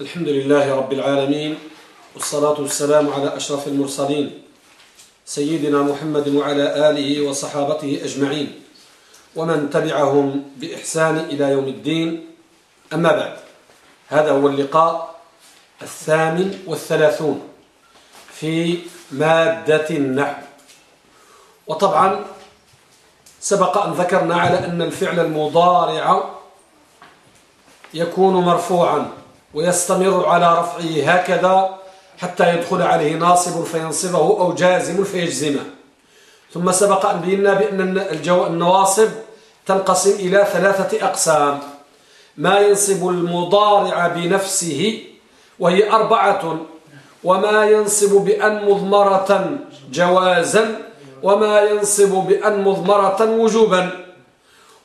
الحمد لله رب العالمين والصلاة والسلام على أشرف المرسلين سيدنا محمد وعلى آله وصحابته أجمعين ومن تبعهم بإحسان إلى يوم الدين. أما بعد هذا هو اللقاء الثامن والثلاثون في مادة النحو. وطبعا سبق أن ذكرنا على أن الفعل المضارع يكون مرفوعا. ويستمر على رفعه هكذا حتى يدخل عليه ناصب فينصبه أو جازم فيجزمه. ثم سبق أن بينا بأن النواصب تنقسم إلى ثلاثة أقسام. ما ينصب المضارع بنفسه وهي أربعة وما ينصب بأن مضمرة جوازا وما ينصب بأن مضمرة وجوبا.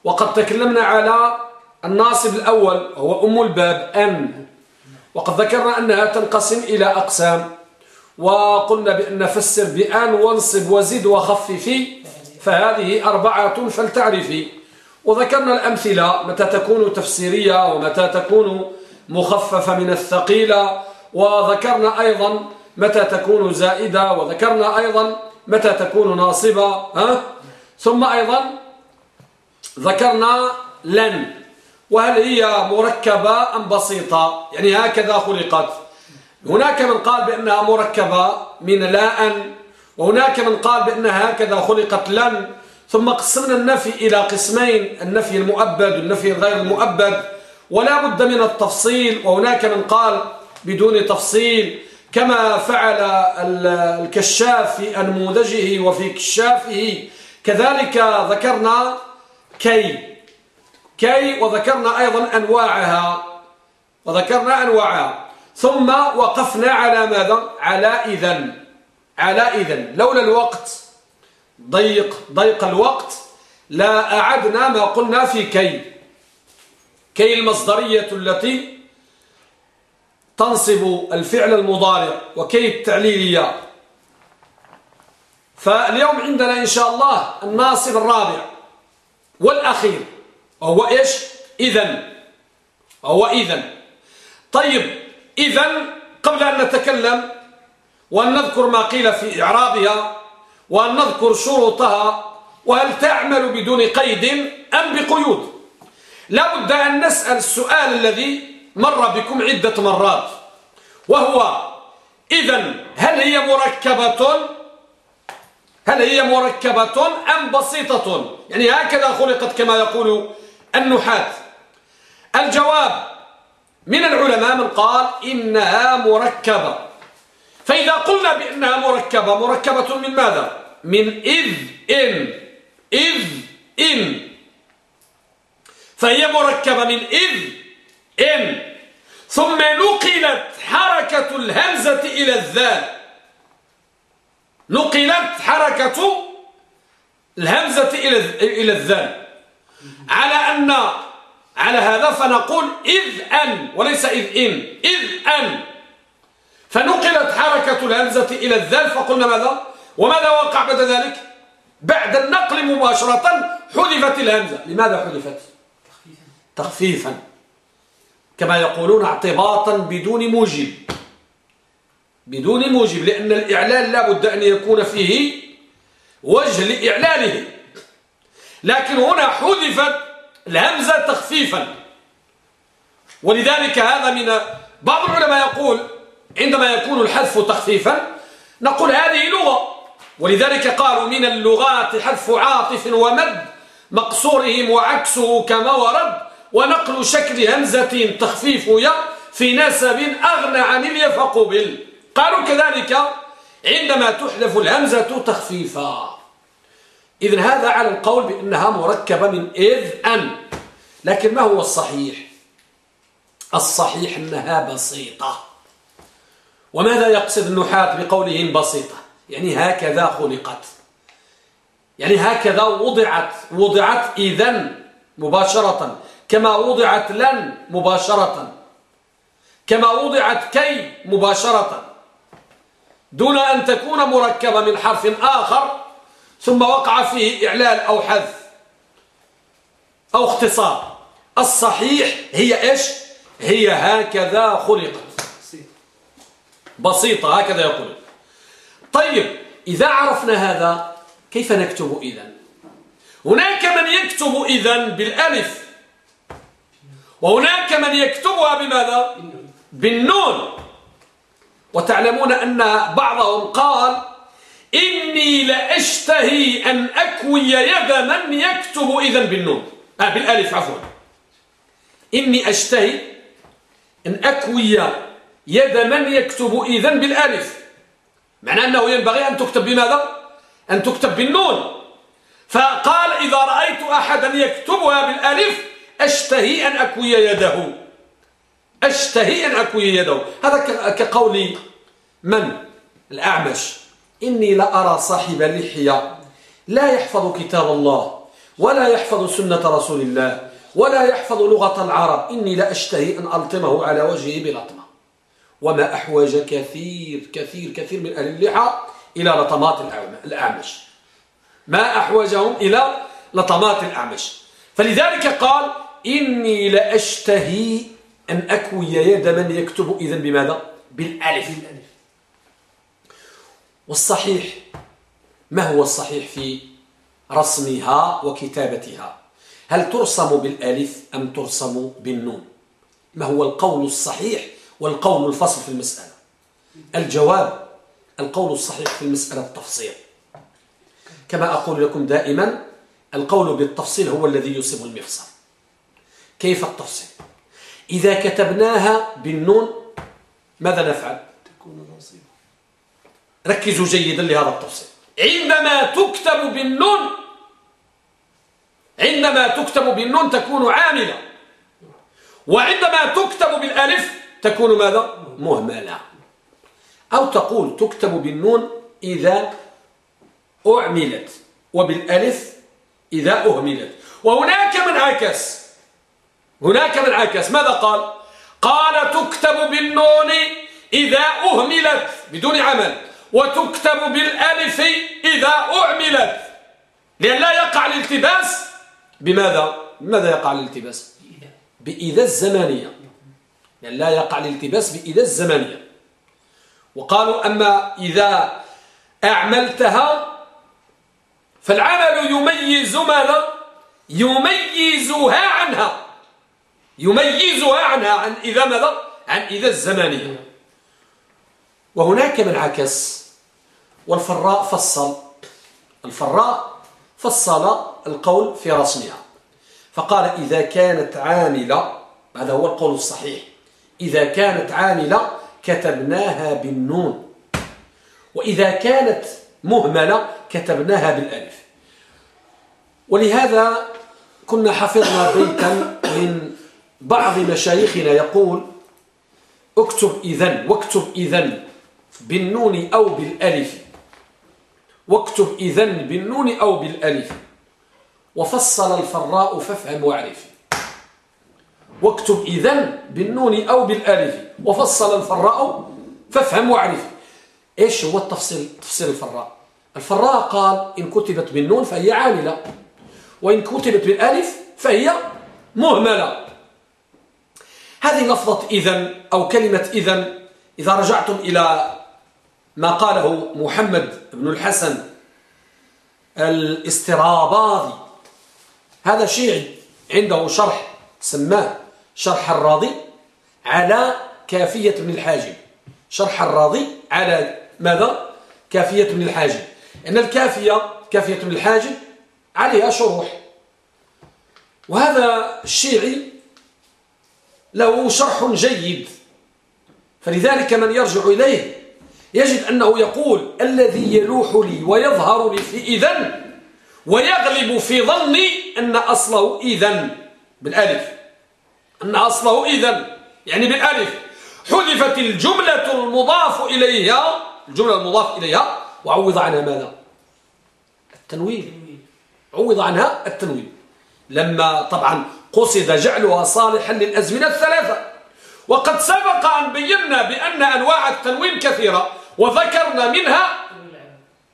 وقد تكلمنا على الناصب الأول هو أم الباب أن. وقد ذكرنا أنها تنقسم إلى أقسام وقلنا بأن فسر بأن وانصب وزد وخففي فهذه أربعة فلتعرفي وذكرنا الأمثلة متى تكون تفسيرية ومتى تكون مخففة من الثقيلة. وذكرنا أيضا متى تكون زائدة وذكرنا أيضا متى تكون ناصبة ها؟ ثم أيضا ذكرنا لن. وهل هي مركبة أم بسيطة؟ يعني هكذا خلقت. هناك من قال بأنها مركبة من لا أن وهناك من قال بأنها هكذا خلقت لن. ثم قسمنا النفي إلى قسمين النفي المؤبد والنفي غير المؤبد ولا بد من التفصيل. وهناك من قال بدون تفصيل كما فعل الكشاف في أنموذجه وفي كشافه. كذلك ذكرنا كي. كي وذكرنا أيضا أنواعها. وذكرنا أنواعها. ثم وقفنا على ماذا؟ على إذن. على إذن. لولا الوقت. ضيق. ضيق الوقت. لا أعدنا ما قلنا في كي. كي المصدرية التي تنصب الفعل المضارع وكي التعليلية. فاليوم عندنا إن شاء الله الناصب الرابع والأخير. وهو إيش؟ إذن. وهو إذن. طيب إذن قبل أن نتكلم وأن نذكر ما قيل في إعرابها وأن نذكر شروطها وهل تعمل بدون قيد أم بقيود. لا بد أن نسأل السؤال الذي مر بكم عدة مرات وهو إذن هل هي مركبة؟ هل هي مركبة أم بسيطة؟ يعني هكذا خلقت كما يقول النحاة الجواب من العلماء من قال إنها مركبة. فإذا قلنا بأنها مركبة مركبة من ماذا؟ من إذ إن. إذ إن. فهي مركبة من إذ إن. ثم نقلت حركة الهمزة إلى الذال. نقلت حركة الهمزة إلى الذال. على أن على هذا فنقول إذ أن وليس إذ إن إذ أن. فنقلت حركة الهمزة إلى الذال فقلنا ماذا؟ وماذا وقع بعد ذلك؟ بعد النقل مباشرة حذفت الهمزة. لماذا حذفت؟ تخفيفا. كما يقولون اعتباطا بدون موجب. بدون موجب لأن الإعلان لا بد أن يكون فيه وجه لإعلاله لكن هنا حذفت الهمزة تخفيفا. ولذلك هذا من بعض العلماء يقول عندما يكون الحذف تخفيفا نقول هذه لغة. ولذلك قالوا من اللغات حذف عاطف ومد مقصورهم وعكسه كما ورد. ونقل شكل همزة تخفيف يا في نسب أغنى عن اليا فقبل قالوا كذلك عندما تحذف الهمزة تخفيفا. إذن هذا على القول بأنها مركبة من إذ أن لكن ما هو الصحيح؟ الصحيح أنها بسيطة. وماذا يقصد النحاة بقولهم بسيطة؟ يعني هكذا خلقت. يعني هكذا وضعت. وضعت إذن مباشرة. كما وضعت لن مباشرة. كما وضعت كي مباشرة. دون أن تكون مركبة من حرف آخر ثم وقع فيه إعلال أو حذف أو اختصار. الصحيح هي إيش؟ هي هكذا خلقت. بسيطة هكذا يقول. طيب إذا عرفنا هذا كيف نكتب إذن؟ هناك من يكتب إذن بالألف. وهناك من يكتبها بماذا؟ بالنون. وتعلمون أن بعضهم قال إني لأشتهي أن أكوي يد من يكتب إذن بالنون. آه بالألف عفوا. إني أشتهي أن أكوي يد من يكتب إذن بالألف. معنى أنه ينبغي أن تكتب بماذا؟ أن تكتب بالنون. فقال إذا رأيت أحدا يكتبها بالألف أشتهي أن أكوي يده. أشتهي أن أكوي يده. هذا كقول من؟ الأعمش. إني لأرى صاحب اللحية. لا يحفظ كتاب الله ولا يحفظ سنة رسول الله ولا يحفظ لغة العرب. إني لأشتهي أن ألطمه على وجهه بلطمة. وما أحوج كثير كثير كثير من أهل اللحى إلى لطمات الأعمش. ما أحوجهم إلى لطمات الأعمش. فلذلك قال إني لأشتهي أن أكوي يد من يكتب إذن بماذا؟ بالألف. والصحيح ما هو الصحيح في رسمها وكتابتها؟ هل ترسم بالألف أم ترسم بالنون؟ ما هو القول الصحيح والقول الفصل في المسألة؟ الجواب القول الصحيح في المسألة التفصيل. كما أقول لكم دائما القول بالتفصيل هو الذي يصيب المفصل. كيف التفصيل؟ إذا كتبناها بالنون ماذا نفعل؟ ركزوا جيدا لهذا التفصيل. عندما تكتب بالنون عندما تكتب بالنون تكون عاملة. وعندما تكتب بالألف تكون ماذا؟ مهملة. أو تقول تكتب بالنون إذا أعملت وبالألف إذا أهملت. وهناك من عكس. هناك من عكس. ماذا قال؟ قال تكتب بالنون إذا أهملت بدون عمل. وتكتب بالألف إذا أعملت لأن لا يقع الالتباس بماذا؟ بماذا يقع الالتباس؟ بإذا الزمانية لأن لا يقع الالتباس بإذا الزمانية وقالوا أما إذا أعملتها فالعمل يميز ماذا؟ يميزها عنها يميزها عنها عن إذا ماذا؟ عن إذا الزمانية وهناك من عكس. والفراء فصل. الفراء فصل القول في رسمها. فقال إذا كانت عاملة هذا هو القول الصحيح. إذا كانت عاملة كتبناها بالنون. وإذا كانت مهملة كتبناها بالألف. ولهذا كنا حفظنا بيتا من بعض مشايخنا يقول اكتب إذن واكتب إذن. بالنون أو بالألف. واكتب إذن بالنون أو بالألف. وفصل الفراء فافهم واعرف واكتب إذن بالنون أو بالألف. وفصل الفراء فافهم واعرف إيش هو التفصيل؟ تفصيل الفراء. الفراء قال إن كتبت بالنون فهي عاملة. وإن كتبت بالألف فهي مهملة. هذه لفظة إذن أو كلمة إذن. إذا رجعتم إلى ما قاله محمد بن الحسن الاستراباضي. هذا شيعي عنده شرح سماه شرح الراضي على كافية ابن الحاجب. شرح الراضي على ماذا؟ كافية ابن الحاجب. إن الكافية كافية ابن الحاجب عليها شروح. وهذا الشيعي له شرح جيد. فلذلك من يرجع إليه يجد أنه يقول الذي يلوح لي ويظهر لي في إذن ويغلب في ظني أن أصله إذن بالألف. أن أصله إذن يعني بالألف. حذفت الجملة المضاف إليها الجملة المضاف إليها وعوض عنها ماذا؟ التنوين. عوض عنها التنوين. لما طبعا قصد جعلها صالحا للأزمنة الثلاثة. وقد سبق أن بينا بأن أنواع التنوين كثيرة. وذكرنا منها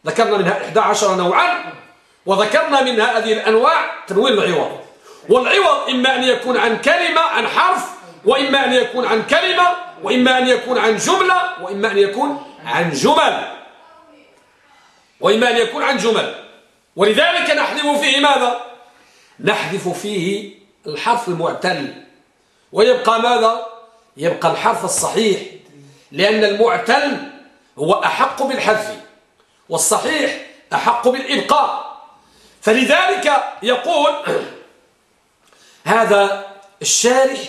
ذكرنا منها 11 نوعا وذكرنا منها هذه الأنواع تنوين العوض. والعوض إما أن يكون عن كلمة عن حرف وإما أن يكون عن كلمة وإما أن يكون عن جملة وإما أن يكون عن جمل. وإما أن يكون عن جمل. ولذلك نحذف فيه ماذا؟ نحذف فيه الحرف المعتل. ويبقى ماذا؟ يبقى الحرف الصحيح. لأن المعتل هو أحق بالحذف والصحيح أحق بالإبقاء. فلذلك يقول هذا الشارح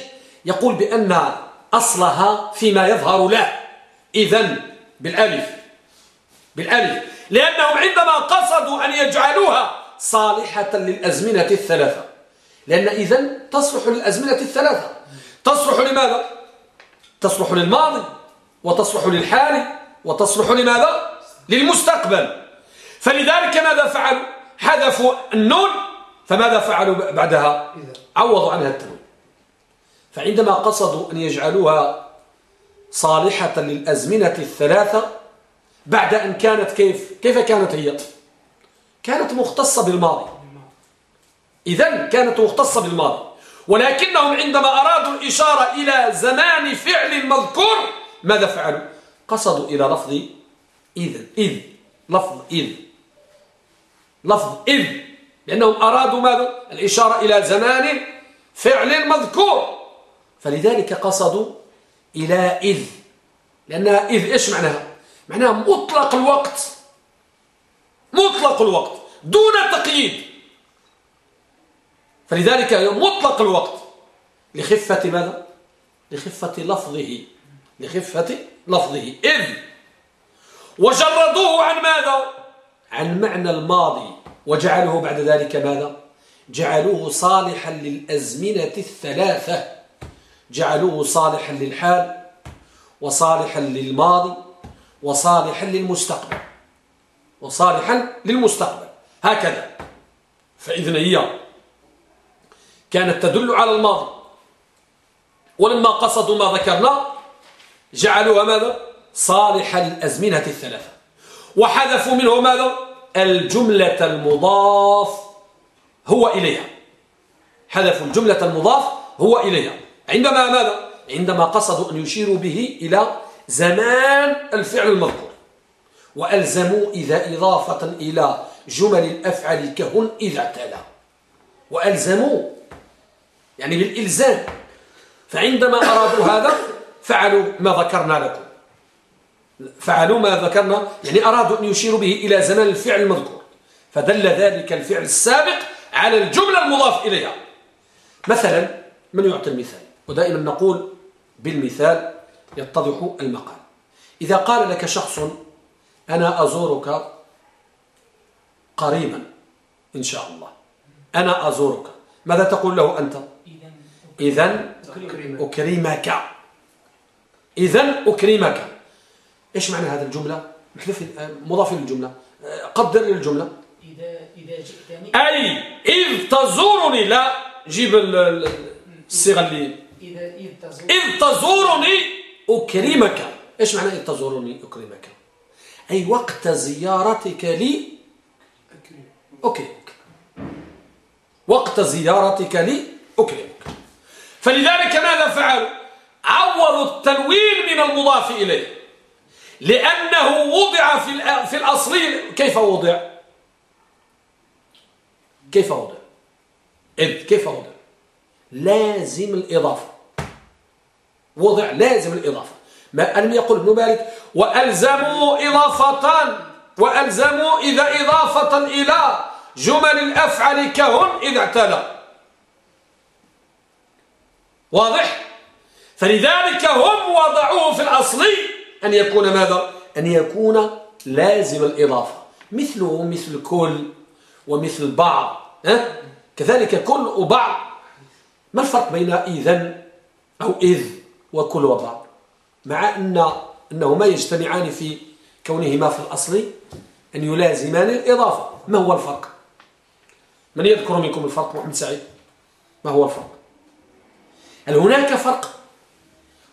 يقول بأن أصلها فيما يظهر له. إذن بالألف بالألف. لأنهم عندما قصدوا أن يجعلوها صالحة للأزمنة الثلاثة. لأن إذن تصلح للأزمنة الثلاثة. تصلح لماذا؟ تصلح للماضي وتصلح للحال. وتصلح لماذا؟ للمستقبل. فلذلك ماذا فعلوا؟ حذفوا النون فماذا فعلوا بعدها؟ عوضوا عنها التنوين. فعندما قصدوا أن يجعلوها صالحة للأزمنة الثلاثة بعد أن كانت كيف؟ كيف كانت هي؟ كانت مختصة بالماضي. إذا كانت مختصة بالماضي. ولكنهم عندما أرادوا الإشارة إلى زمان فعل مذكور ماذا فعلوا؟ قصدوا إلى لفظ إذ إذ لفظ إذ. لفظ إذ. لأنهم أرادوا ماذا؟ الإشارة إلى زمان فعل مذكور. فلذلك قصدوا إلى إذ. لأنها إذ إيش معناها؟ معناها مطلق الوقت. مطلق الوقت. دون تقييد. فلذلك مطلق الوقت. لخفة ماذا؟ لخفة لفظه. لخفة لفظه. إذ وجردوه عن ماذا؟ عن معنى الماضي. وجعلوه بعد ذلك ماذا؟ جعلوه صالحا للأزمنة الثلاثة. جعلوه صالحا للحال وصالحا للماضي وصالحا للمستقبل. وصالحا للمستقبل. هكذا. فإذن هي كانت تدل على الماضي. ولما قصدوا ما ذكرنا جعلوها ماذا؟ صالحا للأزمنة الثلاثة. وحذفوا منه ماذا؟ الجملة المضاف هو إليها. حذفوا الجملة المضاف هو إليها. عندما ماذا؟ عندما قصدوا أن يشيروا به إلى زمان الفعل المذكور. وألزموا إذا إضافة إلى جمل الأفعال كهن إذا تلا وألزموا يعني بالإلزام. فعندما أرادوا هذا فعلوا ما ذكرنا لكم. فعلوا ما ذكرنا يعني أرادوا أن يشيروا به إلى زمان الفعل المذكور. فدل ذلك الفعل السابق على الجملة المضاف إليها. مثلا من يعطي المثال؟ ودائما نقول بالمثال يتضح المقال. إذا قال لك شخص أنا أزورك قريبا إن شاء الله. أنا أزورك. ماذا تقول له أنت؟ إذا أكرمك. إذا أكرمك. إيش معنى هذا الجملة؟ محذف مضاف للجملة قدر للجملة إذا إذا جئتني أي إذ تزورني. لا جيب الصيغة اللي إذا إذ تزورني. أكرمك. إيش معنى إذ تزورني أكرمك؟ أي وقت زيارتك لي أكرمك وقت زيارتك لي أكرمك. فلذلك ماذا فعلوا؟ عوضوا التنوين من المضاف إليه. لأنه وضع في في الأصلين كيف وضع؟ كيف وضع؟ إذ كيف وضع؟ لازم الإضافة. وضع لازم الإضافة. ما ألم يقول ابن مالك وألزموا إضافة وألزموا إذا إضافة إلى جمل الأفعل كهن إذا اعتلى واضح؟ فلذلك هم وضعوه في الأصل أن يكون ماذا؟ أن يكون لازم الإضافة. مثله مثل كل ومثل بعض. ها؟ كذلك كل وبعض. ما الفرق بين إذن أو إذ وكل وبعض؟ مع أن أنهما يجتمعان في كونهما في الأصل أن يلازمان الإضافة. ما هو الفرق؟ من يذكر منكم الفرق محمد سعيد؟ ما هو الفرق؟ هل هناك فرق؟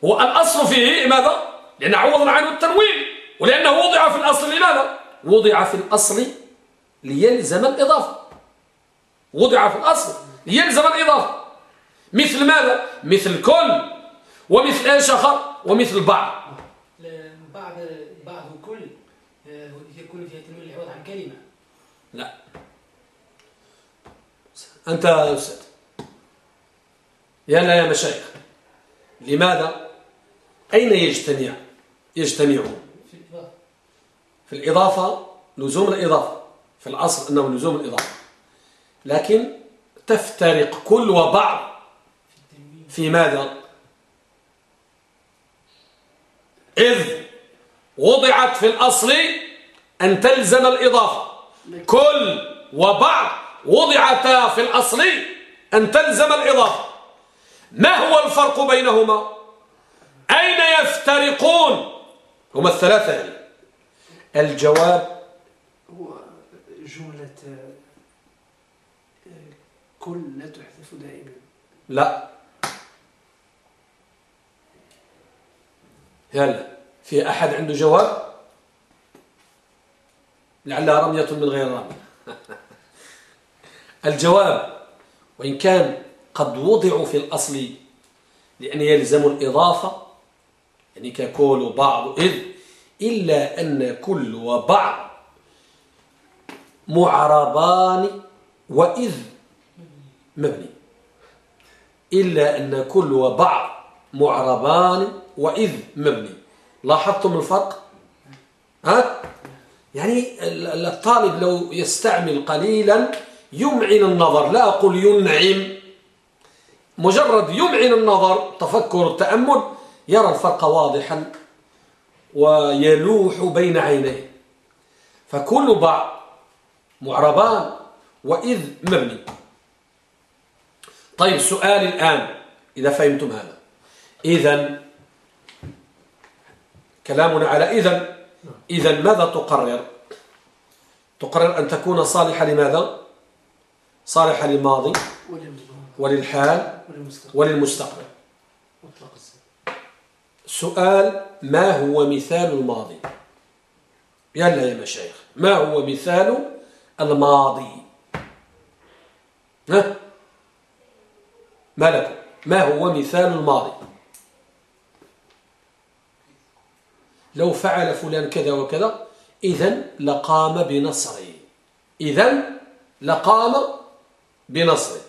هو الأصل فيه ماذا لأن عوض عنه التنوين ولأنه وضع في الأصل لماذا؟ وضع في الأصل ليلزم الإضافة. وضع في الأصل ليلزم الإضافة. مثل ماذا؟ مثل كل ومثل إيش اخر ومثل بعض. بعض بعض كل هي كل فيها تنوين العوض عن كلمة. لا. أنت أستاذ. يا لا يا مشايخ. لماذا؟ أين يجتمع يجتمعون في الإضافة لزوم الإضافة. في الأصل أنه لزوم الإضافة. لكن تفترق كل وبعض في ماذا؟ إذ وضعت في الأصل أن تلزم الإضافة. كل وبعض وضعتا في الأصل أن تلزم الإضافة. ما هو الفرق بينهما؟ أين يفترقون؟ هما الثلاثة الجواب هو جملة كل لا تحذف دائما. لا. يلا. في أحد عنده جواب؟ لعلها رمية من غير رمية الجواب وإن كان قد وضعوا في الأصل لأن يلزم الإضافة يعني ككول بعض إذ إلا أن كل وبعض معربان وإذ مبني. إلا أن كل وبعض معربان وإذ مبني. لاحظتم الفرق؟ ها؟ يعني الطالب لو يستعمل قليلا يمعن النظر. لا أقول ينعم مجرد يمعن النظر تفكر التأمل يرى الفرق واضحا ويلوح بين عينيه. فكل بعض معربان وإذ مبني. طيب سؤال الآن إذا فهمتم هذا. إذا كلامنا على إذا إذا ماذا تقرر؟ تقرر أن تكون صالحة لماذا؟ صالحة للماضي وللحال وللمستقبل. سؤال ما هو مثال الماضي؟ يلا يا مشايخ ما هو مثال الماضي؟ ها؟ ما لكم؟ ما هو مثال الماضي؟ لو فعل فلان كذا وكذا إذا لقام بنصره. إذا لقام بنصره.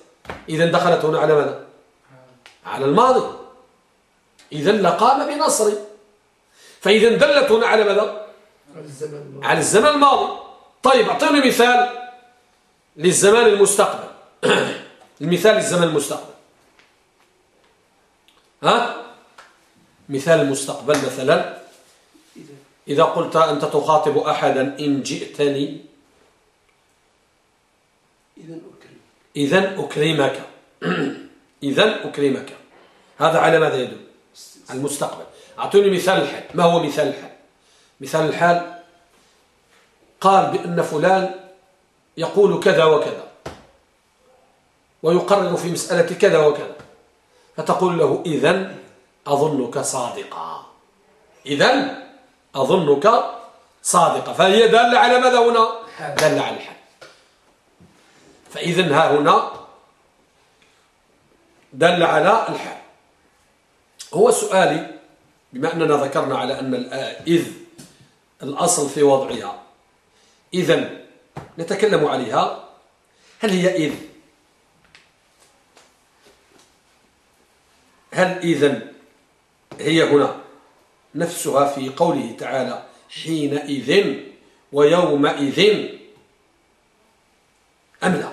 إذا دخلت هنا على ماذا؟ على الماضي. إذا لقام بنصر. فإذا دلت هنا على ماذا على الزمن الماضي. طيب أعطيني مثال للزمان المستقبل. المثال للزمن المستقبل. ها؟ مثال المستقبل مثلا. إذا قلت أنت تخاطب أحدا إن جئتني. إذا أكرمك. إذا أكرمك. هذا على ماذا يدل؟ المستقبل. أعطوني مثال الحال. ما هو مثال الحال؟ مثال الحال قال بأن فلان يقول كذا وكذا ويقرر في مسألة كذا وكذا. فتقول له إذن أظنك صادقا. إذن أظنك صادقا. فهي دالة على ماذا هنا؟ دالة على الحال. فإذن ها هنا دل على الحال. هو سؤالي بما أننا ذكرنا على أن إذ الأصل في وضعها. إذا نتكلم عليها. هل هي إذ؟ هل إذا هي هنا؟ نفسها في قوله تعالى حينئذ ويومئذ. أم لا؟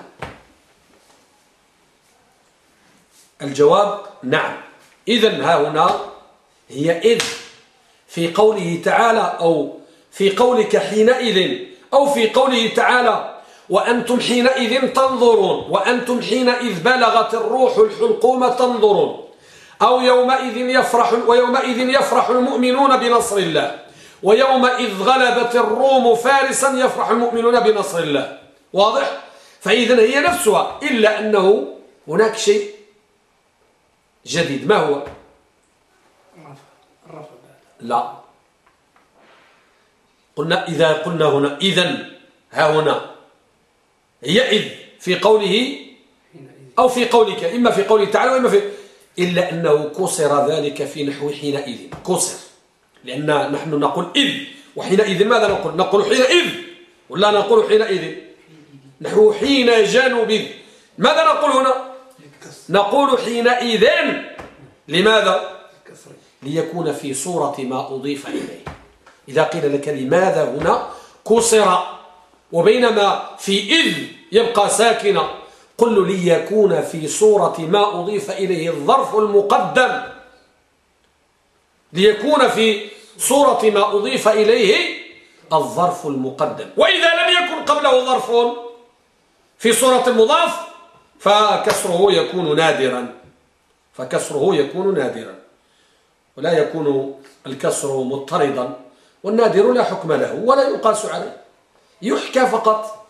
الجواب نعم. إذا ها هنا هي إذ في قوله تعالى أو في قولك حينئذ أو في قوله تعالى وأنتم حينئذ تنظرون وأنتم حينئذ بلغت الروح الحلقوم تنظرون أو يومئذ يفرح ويومئذ يفرح المؤمنون بنصر الله ويومئذ غلبت الروم فارسا يفرح المؤمنون بنصر الله واضح؟ فإذا هي نفسها إلا أنه هناك شيء جديد. ما هو؟ لا. قلنا إذا قلنا هنا إذن ها هنا. هي إذ في قوله أو في قولك إما في قوله تعالى وإما في إلا أنه كسر ذلك في نحو حينئذ. كسر. لأن نحن نقول إذ. وحينئذ ماذا نقول؟ نقول حينئذ ولا نقول حينئذ؟ نحو حين جانب ماذا نقول هنا؟ نقول حينئذ لماذا؟ ليكون في صورة ما أضيف إليه. إذا قيل لك لماذا هنا كسر وبينما في إذ يبقى ساكنا قل ليكون في صورة ما أضيف إليه الظرف المقدم. ليكون في صورة ما أضيف إليه الظرف المقدم. وإذا لم يكن قبله ظرف في صورة المضاف فكسره يكون نادرا. فكسره يكون نادرا. ولا يكون الكسر مضطردا. والنادر لا حكم له ولا يقاس عليه. يحكى فقط.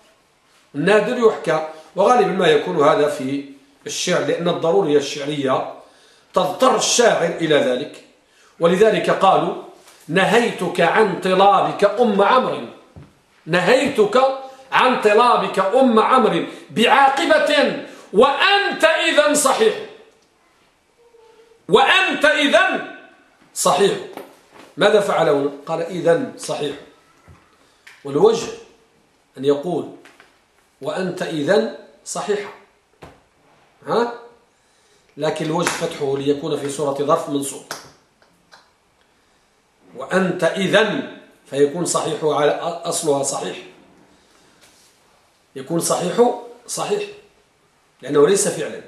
النادر يحكى. وغالبا ما يكون هذا في الشعر لأن الضرورية الشعرية تضطر الشاعر إلى ذلك. ولذلك قالوا نهيتك عن طلابك أم عمرو نهيتك عن طلابك أم عمرو بعاقبة. وأنت إذا صحيح. وأنت إذا صحيح. ماذا فعل هنا قال إذا صحيح. والوجه أن يقول وأنت إذا صحيحة ها؟ لكن الوجه فتحه ليكون في صورة ظرف منصوب. وأنت إذا فيكون صحيح على أصلها صحيح. يكون صحيح صحيح. لأنه ليس فعلا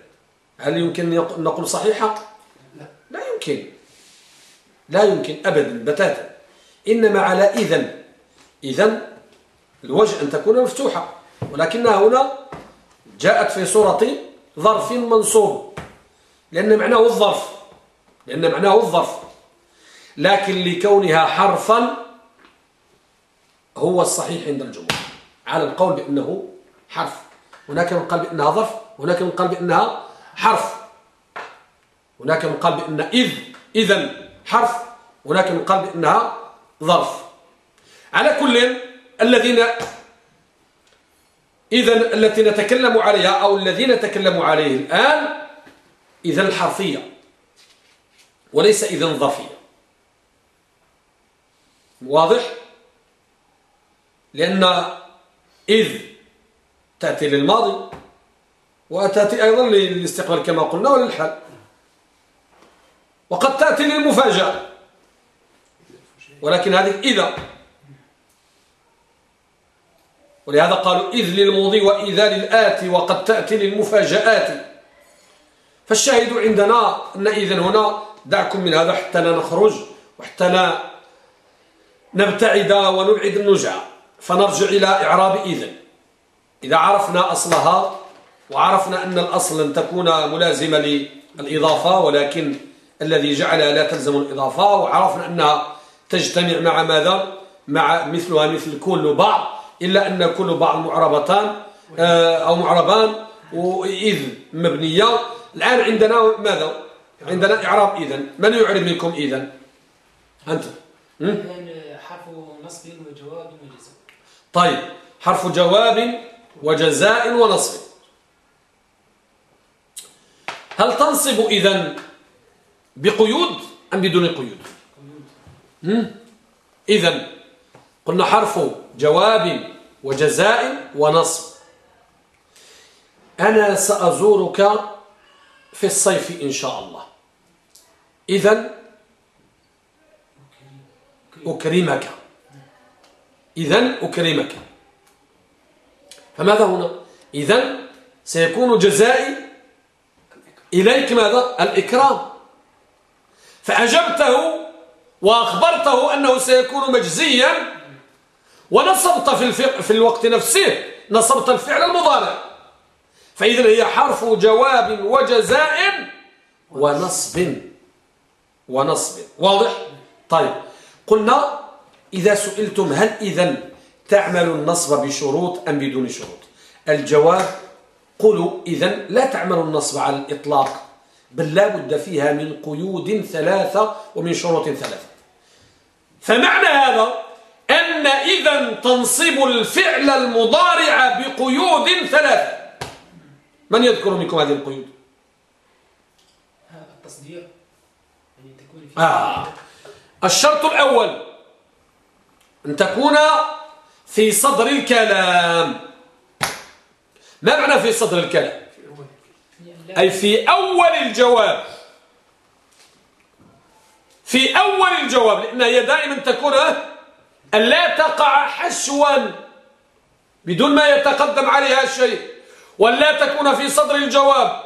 هل يمكن أن نقول صحيحة؟ لا, لا يمكن. لا يمكن أبدا بتاتا. إنما على إذن. إذن الوجه أن تكون مفتوحة. ولكنها هنا جاءت في صورة ظرف منصوب. لأن معناه الظرف. لأن معناه الظرف. لكن لكونها حرفا هو الصحيح عند الجمهور. على القول بأنه حرف. هناك من قال بأنها ظرف. هناك من قال بأنها حرف. هناك من قال بأن إذ إذا حرف. هناك من قال بأنها ظرف. على كل الذين إذا التي نتكلم عليها أو الذين نتكلم عليه الآن إذا الحرفية وليس إذا ظرفية. واضح؟ لأن إذ تأتي للماضي. وتأتي أيضا للاستقبال كما قلنا وللحال وقد تأتي للمفاجأة. ولكن هذه إذا. ولهذا قالوا إذ للماضي وإذا للآتي وقد تأتي للمفاجآت. فالشاهد عندنا أن إذن هنا دعكم من هذا حتى لا نخرج وحتى لا نبتعد ونبعد النجع فنرجع إلى إعراب إذن. إذا عرفنا أصلها وعرفنا أن الأصل أن تكون ملازمة للإضافة ولكن الذي جعلها لا تلزم الإضافة وعرفنا أنها تجتمع مع ماذا؟ مع مثلها مثل كل بعض إلا أن كل بعض معربتان آه، أو معربان وإذ مبنية. الآن عندنا ماذا؟ عندنا إعراب إذن. من يعرب منكم إذن؟ أنت. حرف نصب وجواب وجزاء. طيب. حرف جواب وجزاء ونصب. هل تنصب إذن بقيود أم بدون قيود؟ إذن قلنا حرف جواب وجزاء ونصب. أنا سأزورك في الصيف إن شاء الله. إذن أكرمك. إذن أكرمك. فماذا هنا؟ إذن سيكون جزائي إليك ماذا؟ الإكرام. فأجبته وأخبرته أنه سيكون مجزيا ونصبت في, في الوقت نفسه نصبت الفعل المضارع. فإذا هي حرف جواب وجزاء ونصب. ونصب. واضح؟ طيب. قلنا إذا سئلتم هل إذا تعمل النصب بشروط أم بدون شروط؟ الجواب قلوا إذا لا تعمل النصب على الإطلاق بل لا بد فيها من قيود ثلاثة ومن شروط ثلاثة. فمعنى هذا أن إذا تنصب الفعل المضارع بقيود ثلاثة. من يذكر منكم هذه القيود؟ plusieurs يعني آه. الشرط الأول أن تكون في صدر الكلام. ما معنى في صدر الكلام؟ أي في أول الجواب. في أول الجواب لأن هي دائما تكون أن لا تقع حشوا بدون ما يتقدم عليها شيء ولا تكون في صدر الجواب.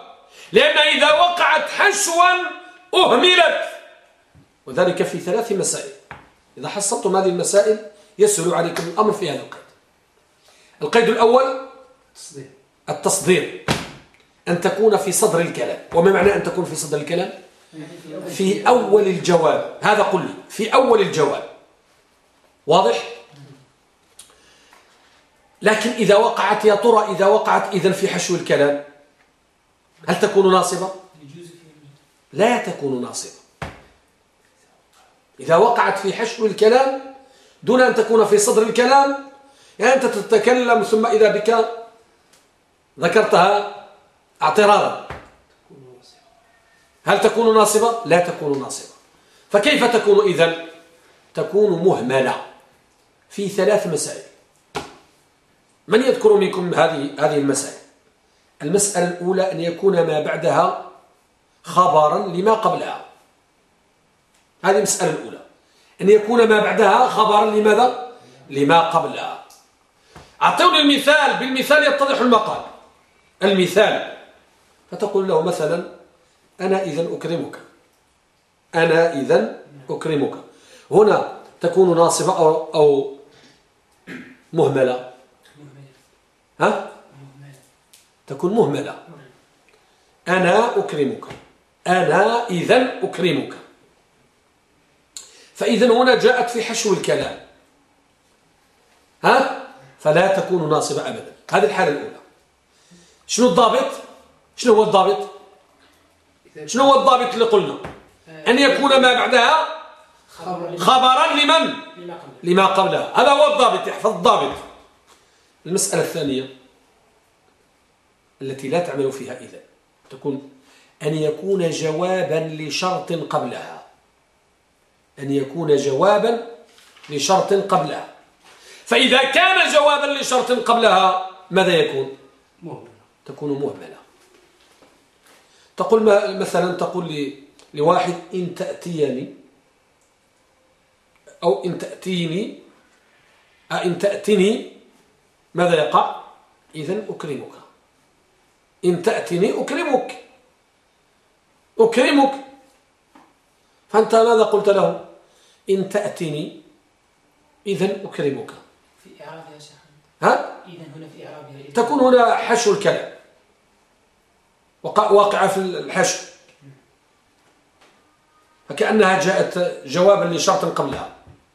لأن إذا وقعت حشوا أهملت. وذلك في ثلاث مسائل. إذا حصلتم هذه المسائل يسهل عليكم الأمر في هذا القيد. القيد الأول تصديق. التصدير أن تكون في صدر الكلام. وما معنى أن تكون في صدر الكلام؟ في أول الجواب. هذا قل لي. في أول الجواب. واضح؟ لكن إذا وقعت يا ترى إذا وقعت إذا في حشو الكلام هل تكون ناصبة؟ لا تكون ناصبة. إذا وقعت في حشو الكلام دون أن تكون في صدر الكلام يعني أنت تتكلم ثم إذا بك ذكرتها اعتراضا. هل تكون ناصبة؟ لا تكون ناصبة. فكيف تكون إذن؟ تكون مهملة في ثلاث مسائل. من يذكر منكم هذه هذه المسائل؟ المسألة الأولى أن يكون ما بعدها خبرا لما قبلها. هذه المسألة الأولى. أن يكون ما بعدها خبرا لماذا؟ لما قبلها. أعطوني المثال. بالمثال يتضح المقال. المثال. فتقول له مثلا أنا إذا أكرمك. أنا إذا أكرمك. هنا تكون ناصبة أو, أو مهملة. ها؟ تكون مهملة. أنا أكرمك. أنا إذا أكرمك. فإذا هنا جاءت في حشو الكلام. ها؟ فلا تكون ناصبة أبدا. هذه الحالة الأولى. شنو الضابط؟ شنو هو الضابط؟ شنو هو الضابط اللي قلنا؟ أن يكون ما بعدها خبرا لمن؟ لما قبل لما قبلها هذا هو الضابط يحفظ الضابط المسألة الثانية التي لا تعمل فيها إذا تكون أن يكون جوابا لشرط قبلها أن يكون جوابا لشرط قبلها فإذا كان جوابا لشرط قبلها ماذا يكون؟ مهملة تكون مهملة. تقول مثلا تقول لي لواحد إن تأتيني أو إن تأتيني أه إن تأتني ماذا يقع؟ إذن أكرمك. إن تأتني أكرمك. أكرمك. فأنت ماذا قلت له؟ إن تأتني إذن أكرمك. في إعرابها يا شيخ. ها؟ إذا هنا في إعرابها إذا تكون هنا حشو الكلام. واقعة في الحشو فكأنها جاءت جوابا لشرط قبلها.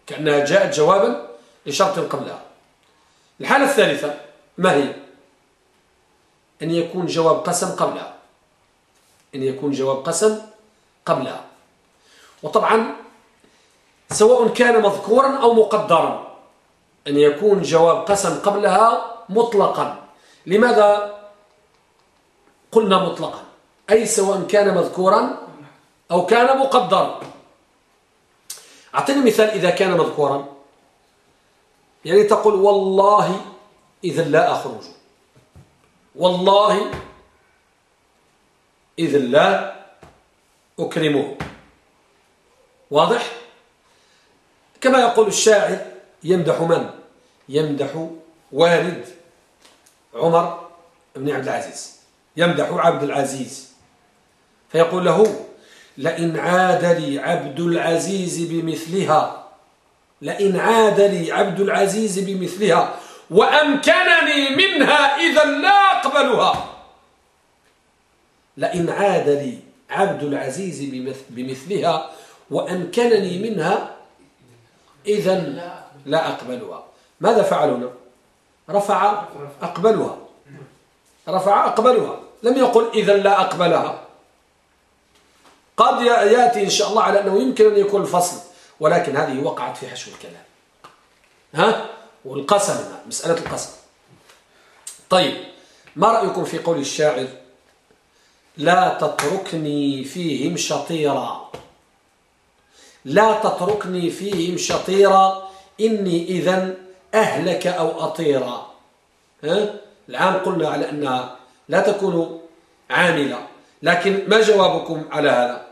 كأنها جاءت جوابا لشرط قبلها. الحالة الثالثة ما هي؟ أن يكون جواب قسم قبلها. أن يكون جواب قسم قبلها. وطبعا سواء كان مذكورا أو مقدرا أن يكون جواب قسم قبلها مطلقا. لماذا قلنا مطلقا. أي سواء كان مذكورا أو كان مقدرا. أعطيني مثال إذا كان مذكورا. يعني تقول والله إذا لا أخرج. والله إذا لا أكرمه. واضح؟ كما يقول الشاعر يمدح من؟ يمدح والد عمر بن عبد العزيز. يمدح عبد العزيز. فيقول له لئن عاد لي عبد العزيز بمثلها لئن عاد لي عبد العزيز بمثلها وأمكنني منها إذا لا أقبلها. لئن عاد لي عبد العزيز بمث- بمثلها وأمكنني منها إذا لا أقبل لا أقبلها. ماذا فعل هنا رفع أقبلها. رفع أقبلها. لم يقل إذا لا أقبلها. قد يأتي إن شاء الله على أنه يمكن أن يكون الفصل ولكن هذه وقعت في حشو الكلام. ها؟ والقسم مسألة القسم. طيب ما رأيكم في قول الشاعر؟ لا تتركني فيهم شطيرا. لا تتركني فيهم شطيرا إني إذا أهلك أو أطيرا. ها؟ العام قلنا على أنها لا تكون عاملة. لكن ما جوابكم على هذا؟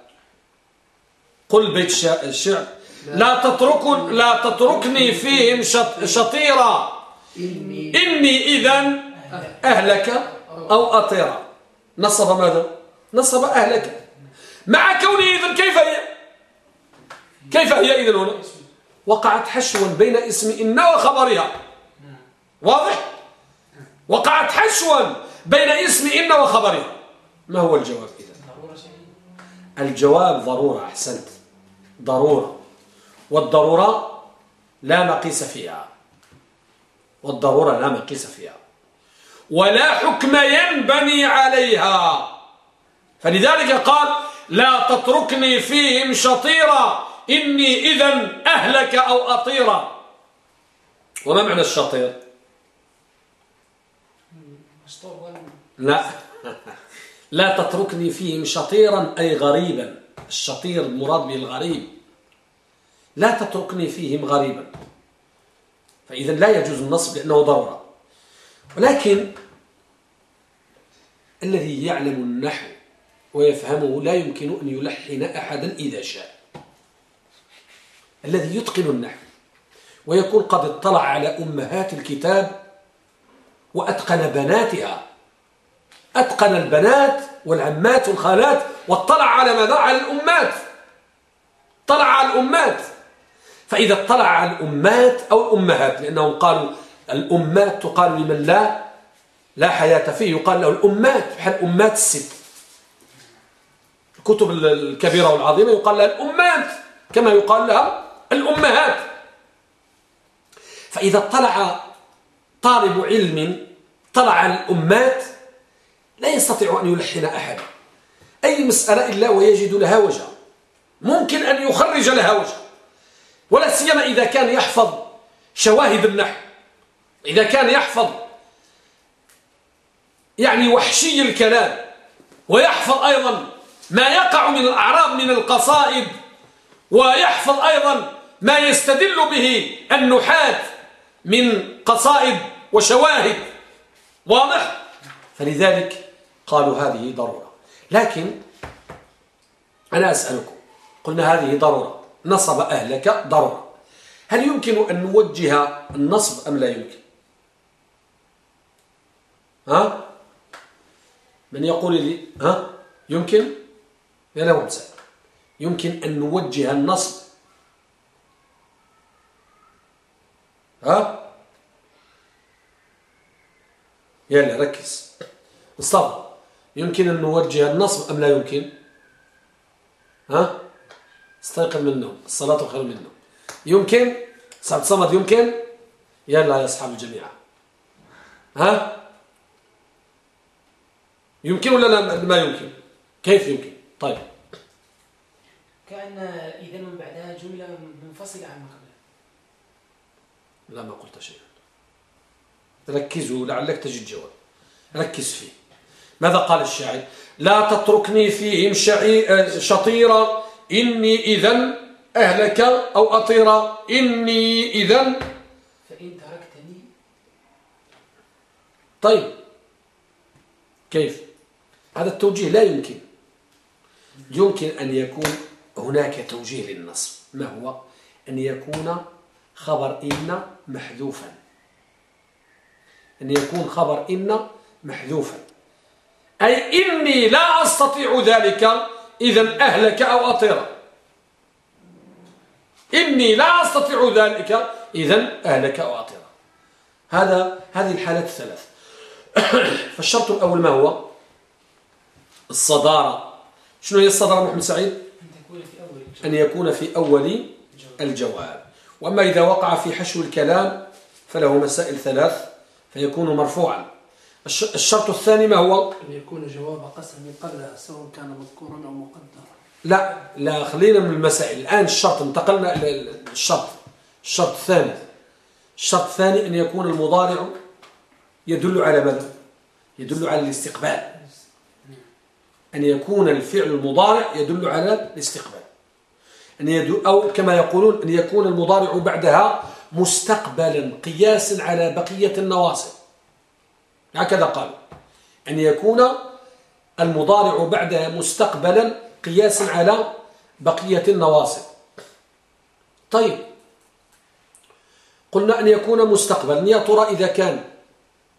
قل بيت الشعر لا. تترك لا تتركني فيهم شطيرا. إني. إني إذا أهلك أو أطيرا. نصب ماذا؟ نصب أهلك. مع كونه إذن كيف هي؟ كيف هي إذن هنا؟ وقعت حشوا بين اسم إن وخبرها. واضح؟ وقعت حشوا بين اسم إن وخبرها ما هو الجواب إذن الجواب ضرورة أحسنت. ضرورة. والضرورة لا مقيس فيها. والضرورة لا مقيس فيها. ولا حكم ينبني عليها. فلذلك قال لا تتركني فيهم شطيرا. إني إذا أهلك أو أطيرا. وما معنى الشطير؟ لا. لا تتركني فيهم شطيرا أي غريبا. الشطير المراد به الغريب. لا تتركني فيهم غريبا. فإذا لا يجوز النصب لأنه ضرورة. ولكن الذي يعلم النحو ويفهمه لا يمكن أن يلحن أحدا إذا شاء. الذي يتقن النحو ويكون قد اطلع على أمهات الكتاب وأتقن بناتها أتقن البنات والعمات والخالات واطلع على ماذا؟ على الأمات. طلع على الأمات. فإذا اطلع على الأمات أو الأمهات لأنهم قالوا الأمات تقال لمن لا لا حياة فيه يقال له الأمات بحال أمات الست الكتب الكبيرة والعظيمة يقال لها الأمات كما يقال لها الأمهات. فإذا اطلع طالب علم طلع على الأمات لا يستطيع أن يلحن أحد. أي مسألة إلا ويجد لها وجه. ممكن أن يخرج لها وجه. ولا سيما إذا كان يحفظ شواهد النحو. إذا كان يحفظ يعني وحشي الكلام. ويحفظ أيضا ما يقع من الأعراب من القصائد. ويحفظ أيضا ما يستدل به النحاة من قصائد وشواهد. واضح؟ فلذلك قالوا هذه ضرورة. لكن أنا أسألكم قلنا هذه ضرورة نصب أهلك ضرورة. هل يمكن أن نوجه النصب أم لا يمكن؟ ها؟ من يقول لي ها؟ يمكن؟ يا لا يمكن أن نوجه النصب. ها؟ يلا ركز. مصطفى. يمكن أن نوجه النصب أم لا يمكن؟ ها؟ استيقظ منه الصلاة خير منه. يمكن؟ سعد صمد يمكن؟ يلا يا أصحاب الجميع. ها؟ يمكن ولا لا؟ ما يمكن. كيف يمكن؟ طيب. كأن إذا من بعدها جملة منفصلة عن ما قبلها. لا ما قلت شيئا. ركزوا لعلك تجد جواب. ركز فيه. ماذا قال الشاعر؟ لا تتركني فيهم شطيرا إني إذا أهلك أو أطيرا إني إذا فإن تركتني؟ طيب. كيف؟ هذا التوجيه لا يمكن. يمكن أن يكون هناك توجيه للنص ما هو؟ أن يكون خبر إن محذوفا. أن يكون خبر إن محذوفا. أي إني لا أستطيع ذلك إذا أهلك أو أطير. إني لا أستطيع ذلك إذا أهلك أو أطير. هذا هذه الحالات الثلاث. فالشرط الأول ما هو؟ الصدارة. شنو هي الصدارة محمد سعيد؟ أن يكون في أول الجواب. وأما إذا وقع في حشو الكلام فله مسائل ثلاث فيكون مرفوعا. الشرط الثاني ما هو؟ أن يكون جواب قسم قبلها سواء كان مذكورا أو مقدرا. لا لا خلينا من المسائل. الآن الشرط انتقلنا إلى الشرط. الشرط الثاني. الشرط الثاني أن يكون المضارع يدل على ماذا يدل على الاستقبال. أن يكون الفعل المضارع يدل على الاستقبال. أن يدل أو كما يقولون أن يكون المضارع بعدها مستقبلا قياسا على بقية النواصب. هكذا قال. أن يكون المضارع بعدها مستقبلا قياسا على بقية النواصب. طيب. قلنا أن يكون مستقبلا. يا ترى إذا كان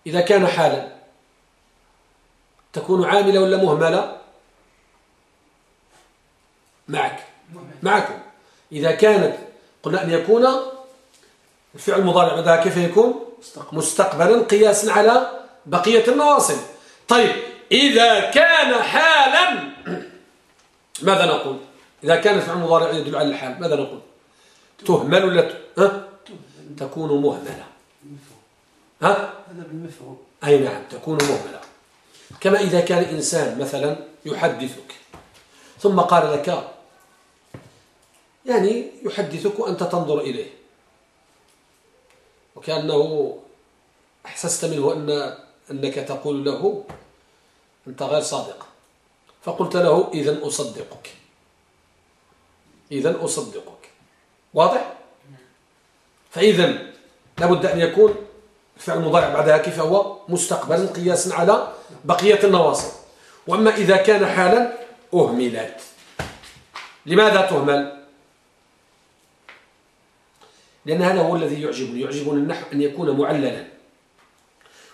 إذا كان حالا. تكون عاملة ولا مهملة؟ معك. معكم. إذا كانت قلنا أن يكون الفعل المضارع بعدها كيف يكون؟ مستقبلا قياسا على بقية النواصب طيب إذا كان حالا ماذا نقول؟ إذا كان الفعل المضارع يدل على الحال ماذا نقول؟ تهمل ولا ها؟ تكون مهملة. ها؟ هذا بالمفهوم أي نعم تكون مهملة. كما إذا كان إنسان مثلا يحدثك ثم قال لك يعني يحدثك وأنت تنظر إليه. وكأنه أحسست منه أن أنك تقول له أنت غير صادق. فقلت له إذا أصدقك. إذا أصدقك. واضح؟ فإذا لابد أن يكون الفعل المضارع بعدها كيف هو؟ مستقبلا قياسا على بقية النواصب. وأما إذا كان حالا أهملت. لماذا تهمل؟ لأن هذا هو الذي يعجبني. يعجبني النحو أن يكون معللا.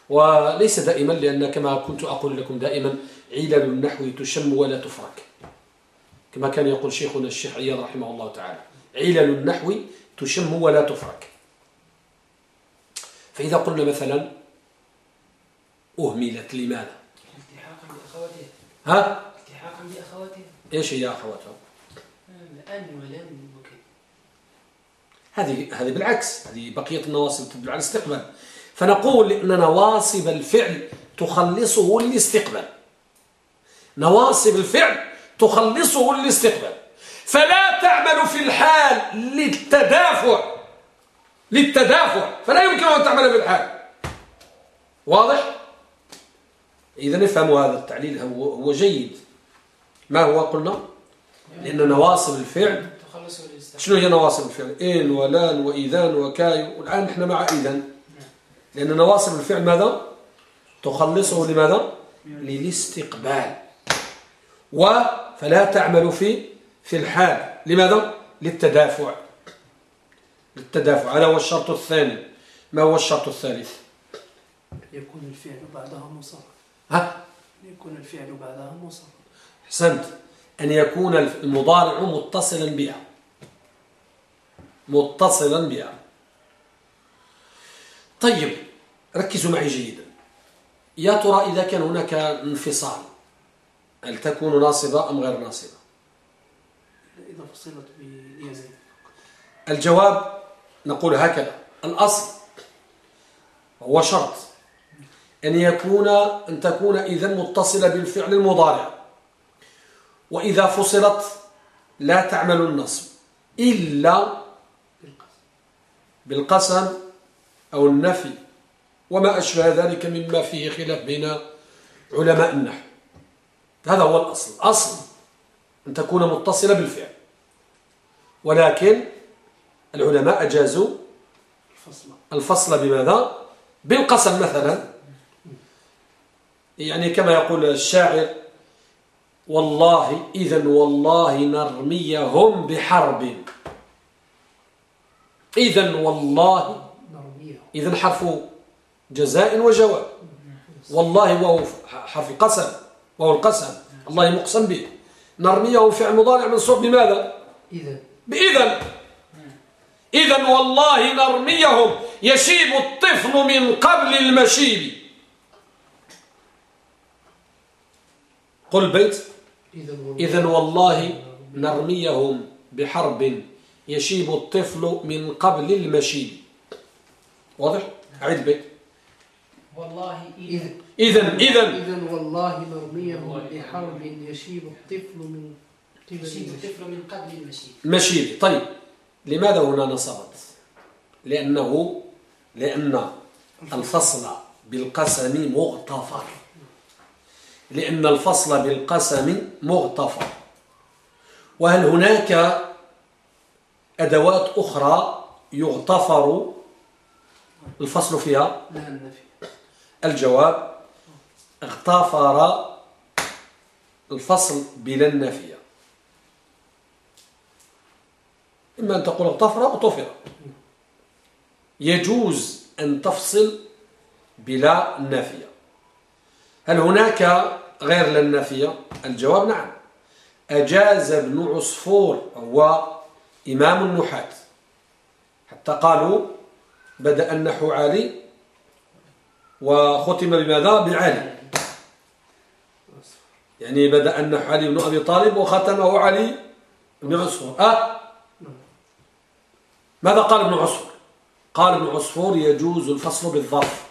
وليس دائما لأن كما كنت أقول لكم دائما علل النحو تشم ولا تفرك. كما كان يقول شيخنا الشيخ عياض رحمه الله تعالى علل النحو تشم ولا تفرك. فإذا قلنا مثلا أهملت لماذا؟ التحاقا بأخواتها. ها؟ التحاقا بأخواتها. إيش هي أخواتها؟ ولن وكذا هذه هذه بالعكس هذه بقية النواصب تدل على الاستقبال. فنقول إن نواصب الفعل تخلصه الاستقبال نواصب الفعل تخلصه الاستقبال فلا تعمل في الحال للتدافع للتدافع. فلا يمكن أن تعمل في الحال. واضح؟ إذا نفهم هذا التعليل. هو هو جيد. ما هو قلنا؟ لأن نواصب الفعل شنو هي نواصب الفعل؟ إن ولان وإذان وكاي. والآن نحن مع إذن. لأن نواصب الفعل ماذا؟ تخلصه لماذا؟ للاستقبال. و فلا تعمل في في الحال. لماذا؟ للتدافع. للتدافع. هذا هو الشرط الثاني؟ ما هو الشرط الثالث؟ يكون الفعل بعدها مصرف ها؟ يكون الفعل بعدها مصرف أحسنت. أن يكون المضارع متصلا بها. متصلا بها. طيب. ركزوا معي جيدا. يا ترى إذا كان هناك انفصال هل تكون ناصبة أم غير ناصبة؟ إذا فصلت باليزيد الجواب نقول هكذا. الأصل هو شرط. أن يكون أن تكون إذا متصلة بالفعل المضارع. وإذا فصلت لا تعمل النصب إلا بالقسم أو النفي. وما أشبه ذلك مما فيه خلاف بين علماء النحو. هذا هو الأصل. الأصل أن تكون متصلة بالفعل. ولكن العلماء أجازوا الفصل. الفصل بماذا؟ بالقسم مثلا. يعني كما يقول الشاعر والله إذا والله نرميهم بحرب. إذا والله إذا حرف جزاء وجواب. والله وهو حرف القسم وهو القسم. الله مقسم به. نرميه فعل مضارع منصوب بماذا؟ إذا بإذن. إذا والله نرميهم. يشيب الطفل من قبل المشيب. قل بيت. إذا والله نرميهم بحرب. يشيب الطفل من قبل المشيب. واضح؟ أعيد بيت. والله إذا إذا إذا إذا والله نرميهم بحرب يشيب الطفل من يشيب. الطفل من قبل المشي مشيب طيب. لماذا هنا نصبت؟ لأنه لأن الفصل بالقسم مغتفر. لأن الفصل بالقسم مغتفر. وهل هناك أدوات أخرى يغتفر الفصل فيها؟ لا النفي الجواب اغتفر الفصل بلا النافية. إما أن تقول اغتفر أو طفر. يجوز أن تفصل بلا النافية. هل هناك غير النافية؟ الجواب نعم. أجاز ابن عصفور هو إمام النحاة. حتى قالوا بدأ النحو عالي. وختم بماذا؟ بعلي. يعني بدأ النحو علي بن أبي طالب وختمه علي بن عصفور. أه؟ ماذا قال ابن عصفور؟ قال ابن عصفور يجوز الفصل بالظرف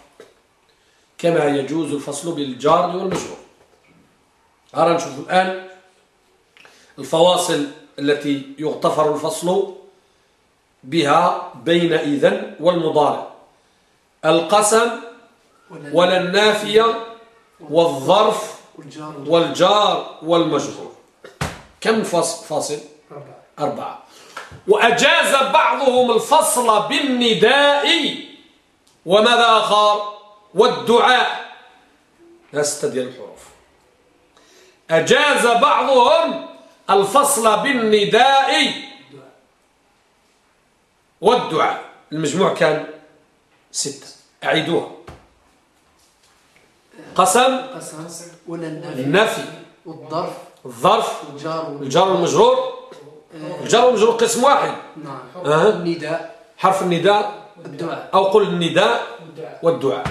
كما يجوز الفصل بالجار والمجرور. أرى نشوف الآن الفواصل التي يغتفر الفصل بها بين إذن والمضارع. القسم ولا النافية والظرف والجار والمجرور. كم فاصل؟ أربعة. وأجاز بعضهم الفصل بالنداء. وماذا آخر؟ والدعاء. لا ستة ديال الحروف. أجاز بعضهم الفصل بالنداء. والدعاء. المجموع كان ستة. أعيدوها. قسم قسم ولا النفي. والظرف. الظرف. والجار وال- الجار والمجرور. الجار والمجرور قسم واحد. نعم. أه. النداء. حرف النداء. الدعاء أو قل النداء والدعاء.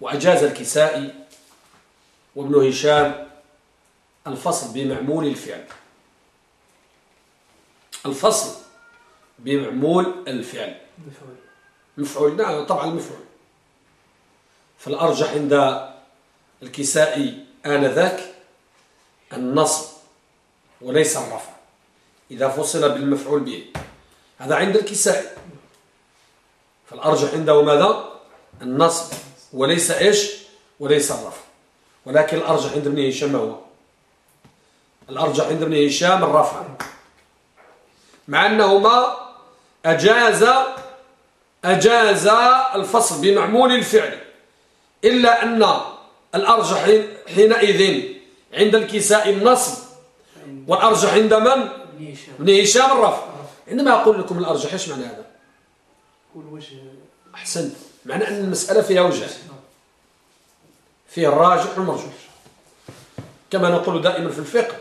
وأجاز الكسائي وابن هشام الفصل بمعمول الفعل. الفصل بمعمول الفعل. مفعول. مفعول. نعم طبعا مفعول. فالأرجح عند الكسائي آنذاك النصب وليس الرفع. إذا فصل بالمفعول به. هذا عند الكسائي فالأرجح عنده ماذا؟ النصب. وليس إيش؟ وليس الرفع. ولكن الأرجح عند ابن هشام ما هو. الأرجح عند ابن هشام الرفع. مع أنهما أجاز أجاز الفصل بمعمول الفعل. إلا أن الأرجح حينئذ عند الكساء النصب. والأرجح عند من؟ ابن هشام الرفع. عندما أقول لكم الأرجح إيش معنى هذا؟ أحسنت. معنى أن المسألة فيها وجه. فيها الراجح والمرجوح. كما نقول دائما في الفقه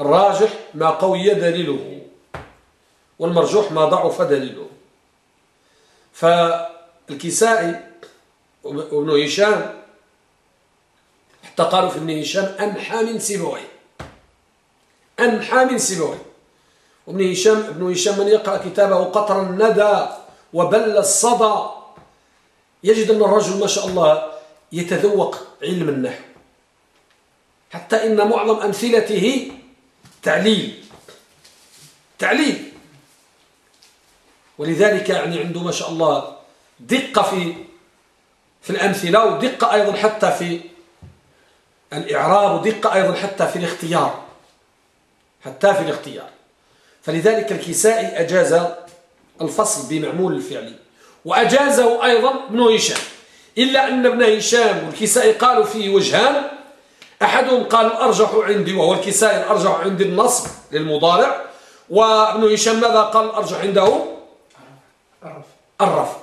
الراجح ما قوي دليله والمرجوح ما ضعف دليله. فالكسائي وابن هشام حتى قالوا في ابن هشام أنحى من سيبويه أنحى من سيبويه وابن هشام ابن هشام من يقرأ كتابه قطر الندى وبل الصدى. يجد أن الرجل ما شاء الله يتذوق علم النحو. حتى إن معظم أمثلته تعليل. تعليل. ولذلك يعني عنده ما شاء الله دقة في في الأمثلة ودقة أيضا حتى في الإعراب ودقة أيضا حتى في الاختيار حتى في الاختيار. فلذلك الكسائي أجاز الفصل بمعمول الفعل وأجازه أيضا ابن هشام. إلا أن ابن هشام والكسائي قالوا فيه وجهان أحدهم قال الأرجح عندي وهو الكسائي الأرجح عندي النصب للمضارع وابن هشام ماذا قال الأرجح عنده؟ الرفع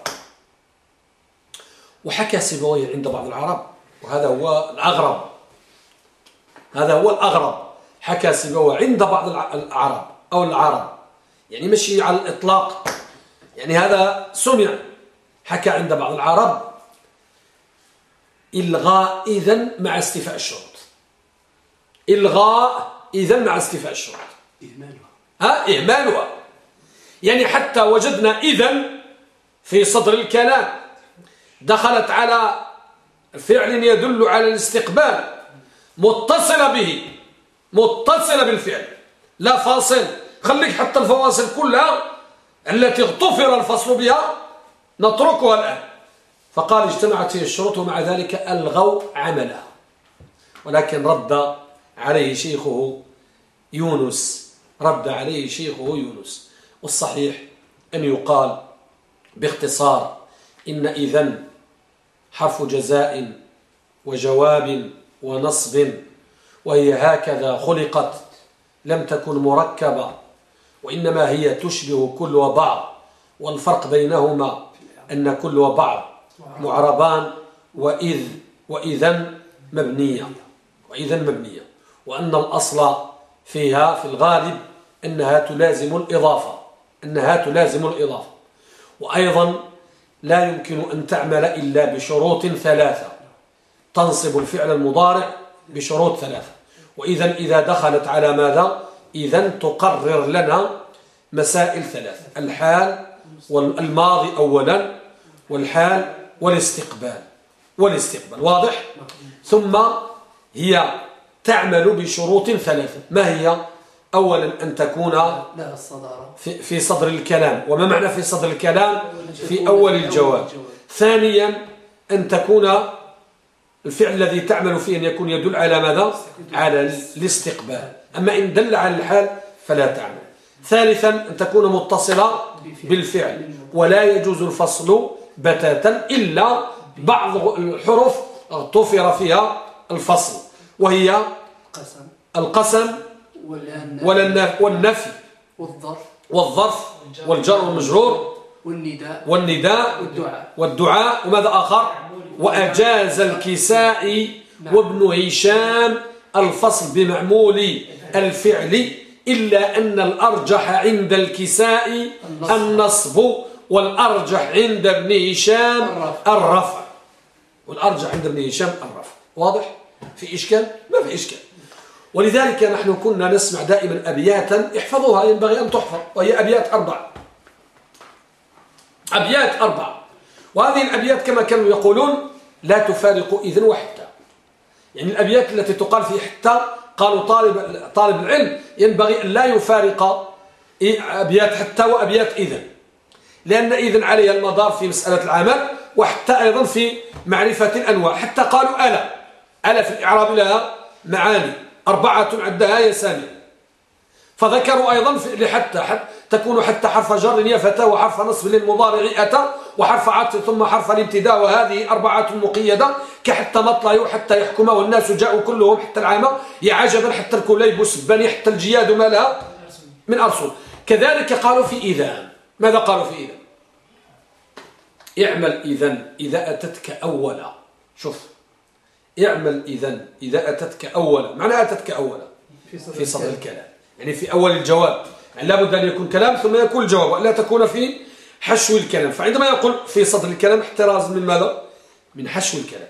وحكى سيبويه عند بعض العرب وهذا هو الأغرب. هذا هو الأغرب. حكى سيبويه عند بعض الع- العرب أو العرب. يعني مشي على الإطلاق. يعني هذا سمع. حكى عند بعض العرب. إلغاء إذن مع استيفاء الشروط. إلغاء إذن مع استيفاء الشروط. إهمالها. ها؟ إهمالها. يعني حتى وجدنا إذن في صدر الكلام. دخلت على فعل يدل على الاستقبال. متصلة به متصلة بالفعل. لا فاصل. خليك حتى الفواصل كلها. التي اغتفر الفصل بها نتركها الآن. فقال اجتمعت فيه الشروط ومع ذلك ألغوا عملها ولكن رد عليه شيخه يونس. رد عليه شيخه يونس. والصحيح أن يقال باختصار إن إذن حرف جزاء وجواب ونصب وهي هكذا خلقت لم تكن مركبة وإنما هي تشبه كل وبعض والفرق بينهما أن كل وبعض معربان وإذ وإذا مبنية وإذا مبنية وأن الأصل فيها في الغالب أنها تلازم الإضافة أنها تلازم الإضافة وأيضا لا يمكن أن تعمل إلا بشروط ثلاثة. تنصب الفعل المضارع بشروط ثلاثة. وإذا إذا دخلت على ماذا؟ إذا تقرر لنا مسائل ثلاثة. الحال والماضي أولا والحال والاستقبال. والاستقبال واضح؟ ثم هي تعمل بشروط ثلاثة. ما هي؟ أولا أن تكون في, في صدر الكلام. وما معنى في صدر الكلام؟ في أول الجواب. ثانيا أن تكون الفعل الذي تعمل فيه أن يكون يدل على ماذا؟ على الاستقبال. أما إن دل على الحال فلا تعمل. ثالثا أن تكون متصلة بالفعل. ولا يجوز الفصل بتاتا إلا بعض الحروف اغتفر فيها الفصل وهي قسم. القسم والنفي. والظرف. والظرف والجر. والمجرور والنداء. والنداء. والدعاء. والدعاء. وماذا آخر؟ وأجاز الكساء وابن هشام الفصل بمعمول الفعل إلا أن الأرجح عند الكساء النصب. والأرجح عند ابن هشام الرفع. والأرجح عند ابن هشام الرفع. واضح؟ في إشكال؟ ما في إشكال. ولذلك نحن كنا نسمع دائما أبياتا احفظوها ينبغي أن تحفظ وهي أبيات أربع أبيات أربع وهذه الأبيات كما كانوا يقولون لا تفارق إذن وحتى. يعني الأبيات التي تقال في حتى قالوا طالب, طالب العلم ينبغي أن لا يفارق أبيات حتى وأبيات إذن. لأن إذن عليها المدار في مسألة العمل وحتى أيضا في معرفة الأنواع. حتى قالوا ألا. ألا في الإعراب لها معاني. أربعة عدها يسامي فذكروا أيضا لحتى حتى تكون حتى حرف جر يا فتى وحرف نصب للمضارع أتى وحرف عطف ثم حرف الابتداء وهذه أربعة مقيدة كحتى مطلع حتى يحكم والناس جاءوا كلهم حتى العامة يا عجبا حتى الكليب والسباني حتى الجياد ما لها من أرسل. كذلك قالوا في إذا. ماذا قالوا في إذا؟ اعمل إذا إذا أتتك أولا. شوف. اعمل إذا إذا أتتك أولا. معنى أتتك أولا؟ في صدر الكلام. يعني في أول الجواب يعني لابد أن يكون كلام ثم يكون الجواب ولا تكون في حشو الكلام. فعندما يقول في صدر الكلام احتراز من ماذا؟ من حشو الكلام.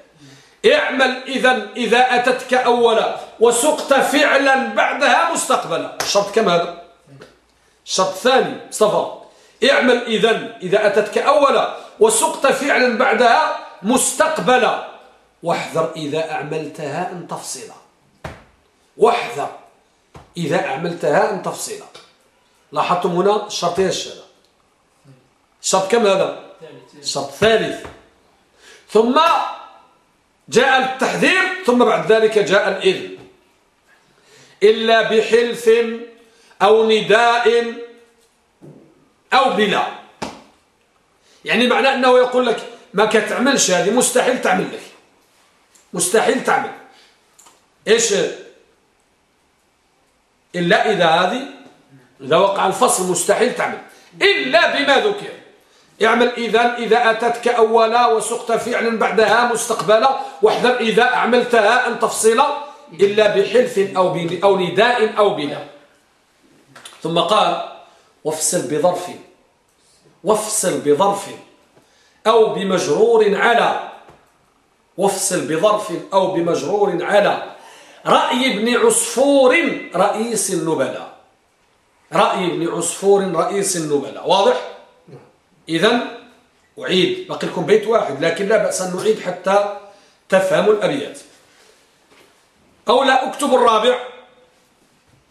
اعمل إذا إذا أتتك أولا وسقت فعلا بعدها مستقبلا. الشرط كم هذا؟ الشرط الثاني مصطفى اعمل إذا إذا أتتك أولا وسقت فعلا بعدها مستقبلا. واحذر إذا أعملتها أن تفصل. واحذر. إذا أعملتها تفصل لاحظتم هنا الشرطين الشهادة الشرط كم هذا؟ الشرط الثالث. ثم جاء التحذير ثم بعد ذلك جاء الإذن. إلا بحلف أو نداء أو بلا. يعني معنى أنه يقول لك ما كتعملش هذه مستحيل تعمل لك. مستحيل تعمل. إيش؟ إلا إذا هذه إذا وقع الفصل مستحيل تعمل. إلا بما ذكر. اعمل إذا إذا أتتك أولا وسقت فعلا بعدها مستقبلا واحذر إذا أعملتها أن تفصل إلا بحلف أو, أو نداء أو بلا. ثم قال وافصل بظرف. وافصل بظرف. أو بمجرور على. وافصل بظرف أو بمجرور على. رأي ابن عصفور رئيس النبلاء. رأي ابن عصفور رئيس النبلاء. واضح؟ إذا أعيد. بقي لكم بيت واحد لكن لا بأس أن نعيد حتى تفهموا الأبيات. أو لا اكتب الرابع.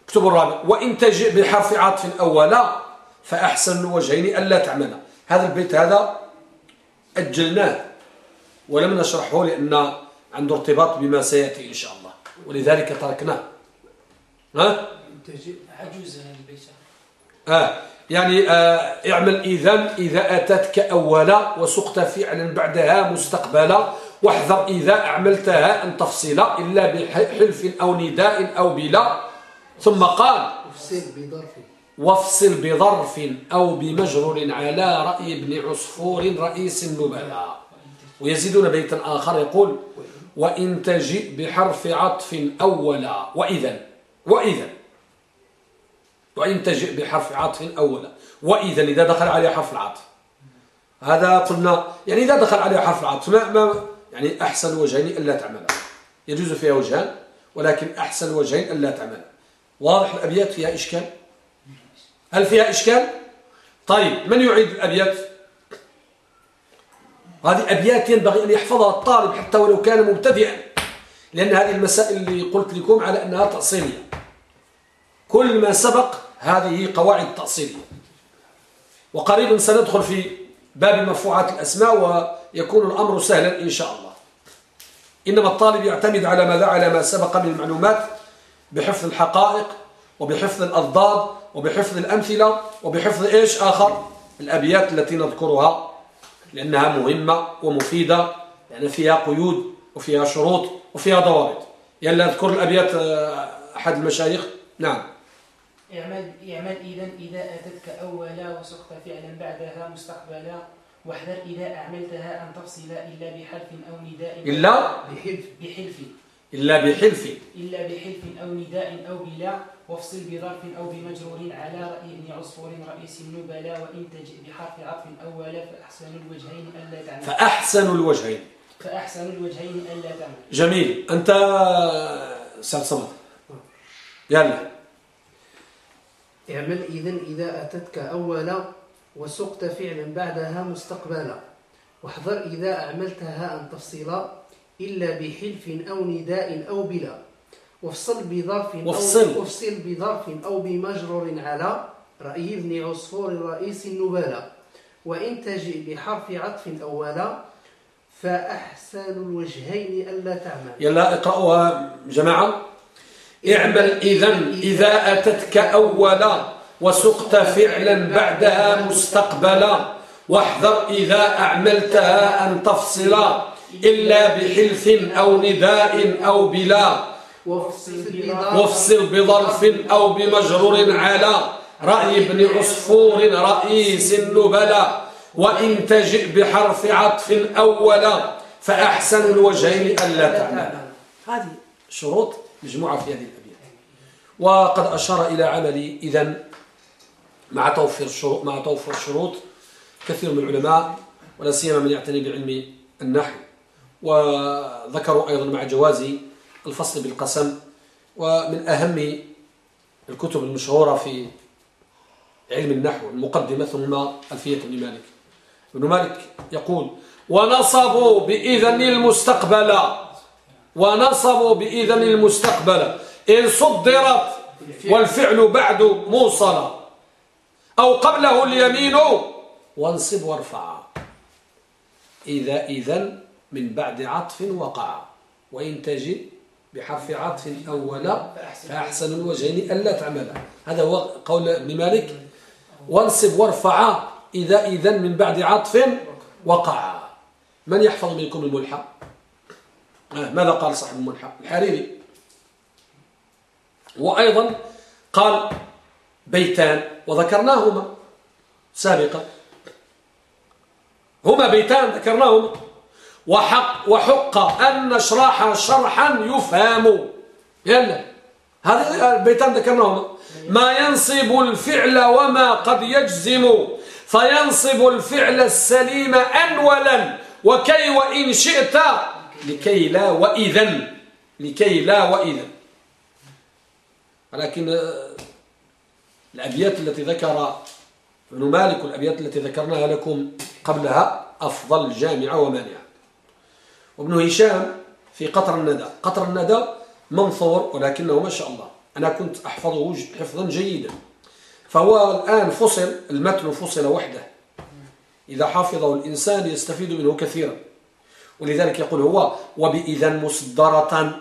اكتب الرابع. وإن تجئ بحرف عطف أولا فأحسن الوجهين ألا تعمل هذا البيت هذا أجلناه ولم نشرحه لأن عنده ارتباط بما سيأتي إن شاء الله. ولذلك تركناه. ها؟ عجوز هذا البيت آه. يعني آه اعمل إذا إذا أتتك أولا وسقت فعلا بعدها مستقبلا واحذر إذا أعملتها أن تفصل إلا بحلف أو نداء أو بلا. ثم قال افصل بظرف. وافصل بظرف أو بمجرور على رأي ابن عصفور رئيس النبلاء. ويزيدون بيتا آخر يقول وإن تجئ بحرف عطف أولا وإذا وإذا وإن تجئ بحرف عطف أولا وإذا إذا دخل عليه حرف العطف. هذا قلنا يعني إذا دخل عليه حرف العطف ما, ما يعني أحسن وجهين ألا تعمل. يجوز فيها وجهان ولكن أحسن وجهين ألا تعمل. واضح الأبيات؟ فيها إشكال؟ هل فيها إشكال؟ طيب من يعيد الأبيات؟ هذه أبيات ينبغي أن يحفظها الطالب حتى ولو كان مبتدئا. لأن هذه المسائل اللي قلت لكم على أنها تأصيلية. كل ما سبق هذه قواعد تأصيلية. وقريبا سندخل في باب مرفوعات الأسماء ويكون الأمر سهلا إن شاء الله. إنما الطالب يعتمد على ماذا على ما سبق من المعلومات بحفظ الحقائق وبحفظ الأضداد وبحفظ الأمثلة وبحفظ إيش آخر؟ الأبيات التي نذكرها لأنها مهمة ومفيدة لأن فيها قيود وفيها شروط وفيها ضوابط. يلا أذكر الأبيات آه، أحد المشايخ؟ نعم. اعمل اعمل إذا إذا أتتك أولا وسقط فعلا بعدها مستقبلا واحذر إذا أعملتها أن تفصل إلا بحلف أو نداء. إلا؟ بحلف. بحلف. إلا بحلف. إلا بحلف أو نداء أو بلا. وافصل بظرف أو بمجرور على رأي ابن عصفور رئيس النبلاء وإن تجئ بحرف عطف أولا فأحسن الوجهين ألا تعمل. فأحسن الوجهين. فأحسن الوجهين ألا تعمل. جميل. أنت سعد صمد يلا. اعمل إذا إذا أتتك أولا وسقت فعلا بعدها مستقبلا. واحذر إذا أعملتها أن تفصل إلا بحلف أو نداء أو بلا. وافصل بظرف وافصل. أو وافصل بظرف أو بمجرور على رأي ابن عصفور رئيس النبلاء. وإن تجئ بحرف عطف أولا فأحسن الوجهين ألا تعمل. يلا اقرأوها جماعة. اعمل إذا إذا أتتك أولا وسقت فعلا بعدها مستقبلا. واحذر إذا أعملتها أن تفصل إلا بحلف أو نداء أو بلا. وافصل بظرف وافصل بظرف أو بمجرور على رأي ابن عصفور رئيس النبلاء. وإن تجئ بحرف عطف أولا فأحسن الوجهين ألا تعمل. هذه شروط مجموعة في هذه الأبيات. وقد أشار إلى عمل إذا مع توفير الشروط مع توفر الشروط كثير من العلماء ولا سيما من يعتني بعلم النحو. وذكروا أيضا مع جواز الفصل بالقسم ومن أهم الكتب المشهورة في علم النحو المقدمة ثم ألفية ابن مالك. ابن مالك يقول ونصبوا بإذن المستقبل ونصبوا بإذن المستقبل إن صدرت والفعل بعد موصلا أو قبله اليمين وانصب وارفع. إذا إذن من بعد عطف وقع وإن تجي بحرف عطف أولا فأحسن الوجهين ألا تعمل. هذا هو قول ابن مالك. وانصب وارفع إذا إذن من بعد عطف وقع. من يحفظ منكم الملحى آه، ماذا قال صاحب الملحى الحريري. وأيضا قال بيتان وذكرناهما سابقا. هما بيتان ذكرناهما. وحق وحق أن نشرح شرحا يفهم. يلا. هذا البيتان ذكرناهما ما ينصب الفعل وما قد يجزم. فينصب الفعل السليم أنولا. وكي وإن شئت. لكي لا وإذا لكي لا وإذا ولكن آه، الأبيات التي ذكر ابن مالك والأبيات التي ذكرناها لكم قبلها أفضل جامعة ومانعة وابن هشام في قطر الندى. قطر الندى منثور ولكنه ما شاء الله. أنا كنت أحفظه حفظا جيدا. فهو الآن فصل المتن فصل وحده. إذا حافظه الإنسان يستفيد منه كثيرا. ولذلك يقول هو وبإذا مصدرة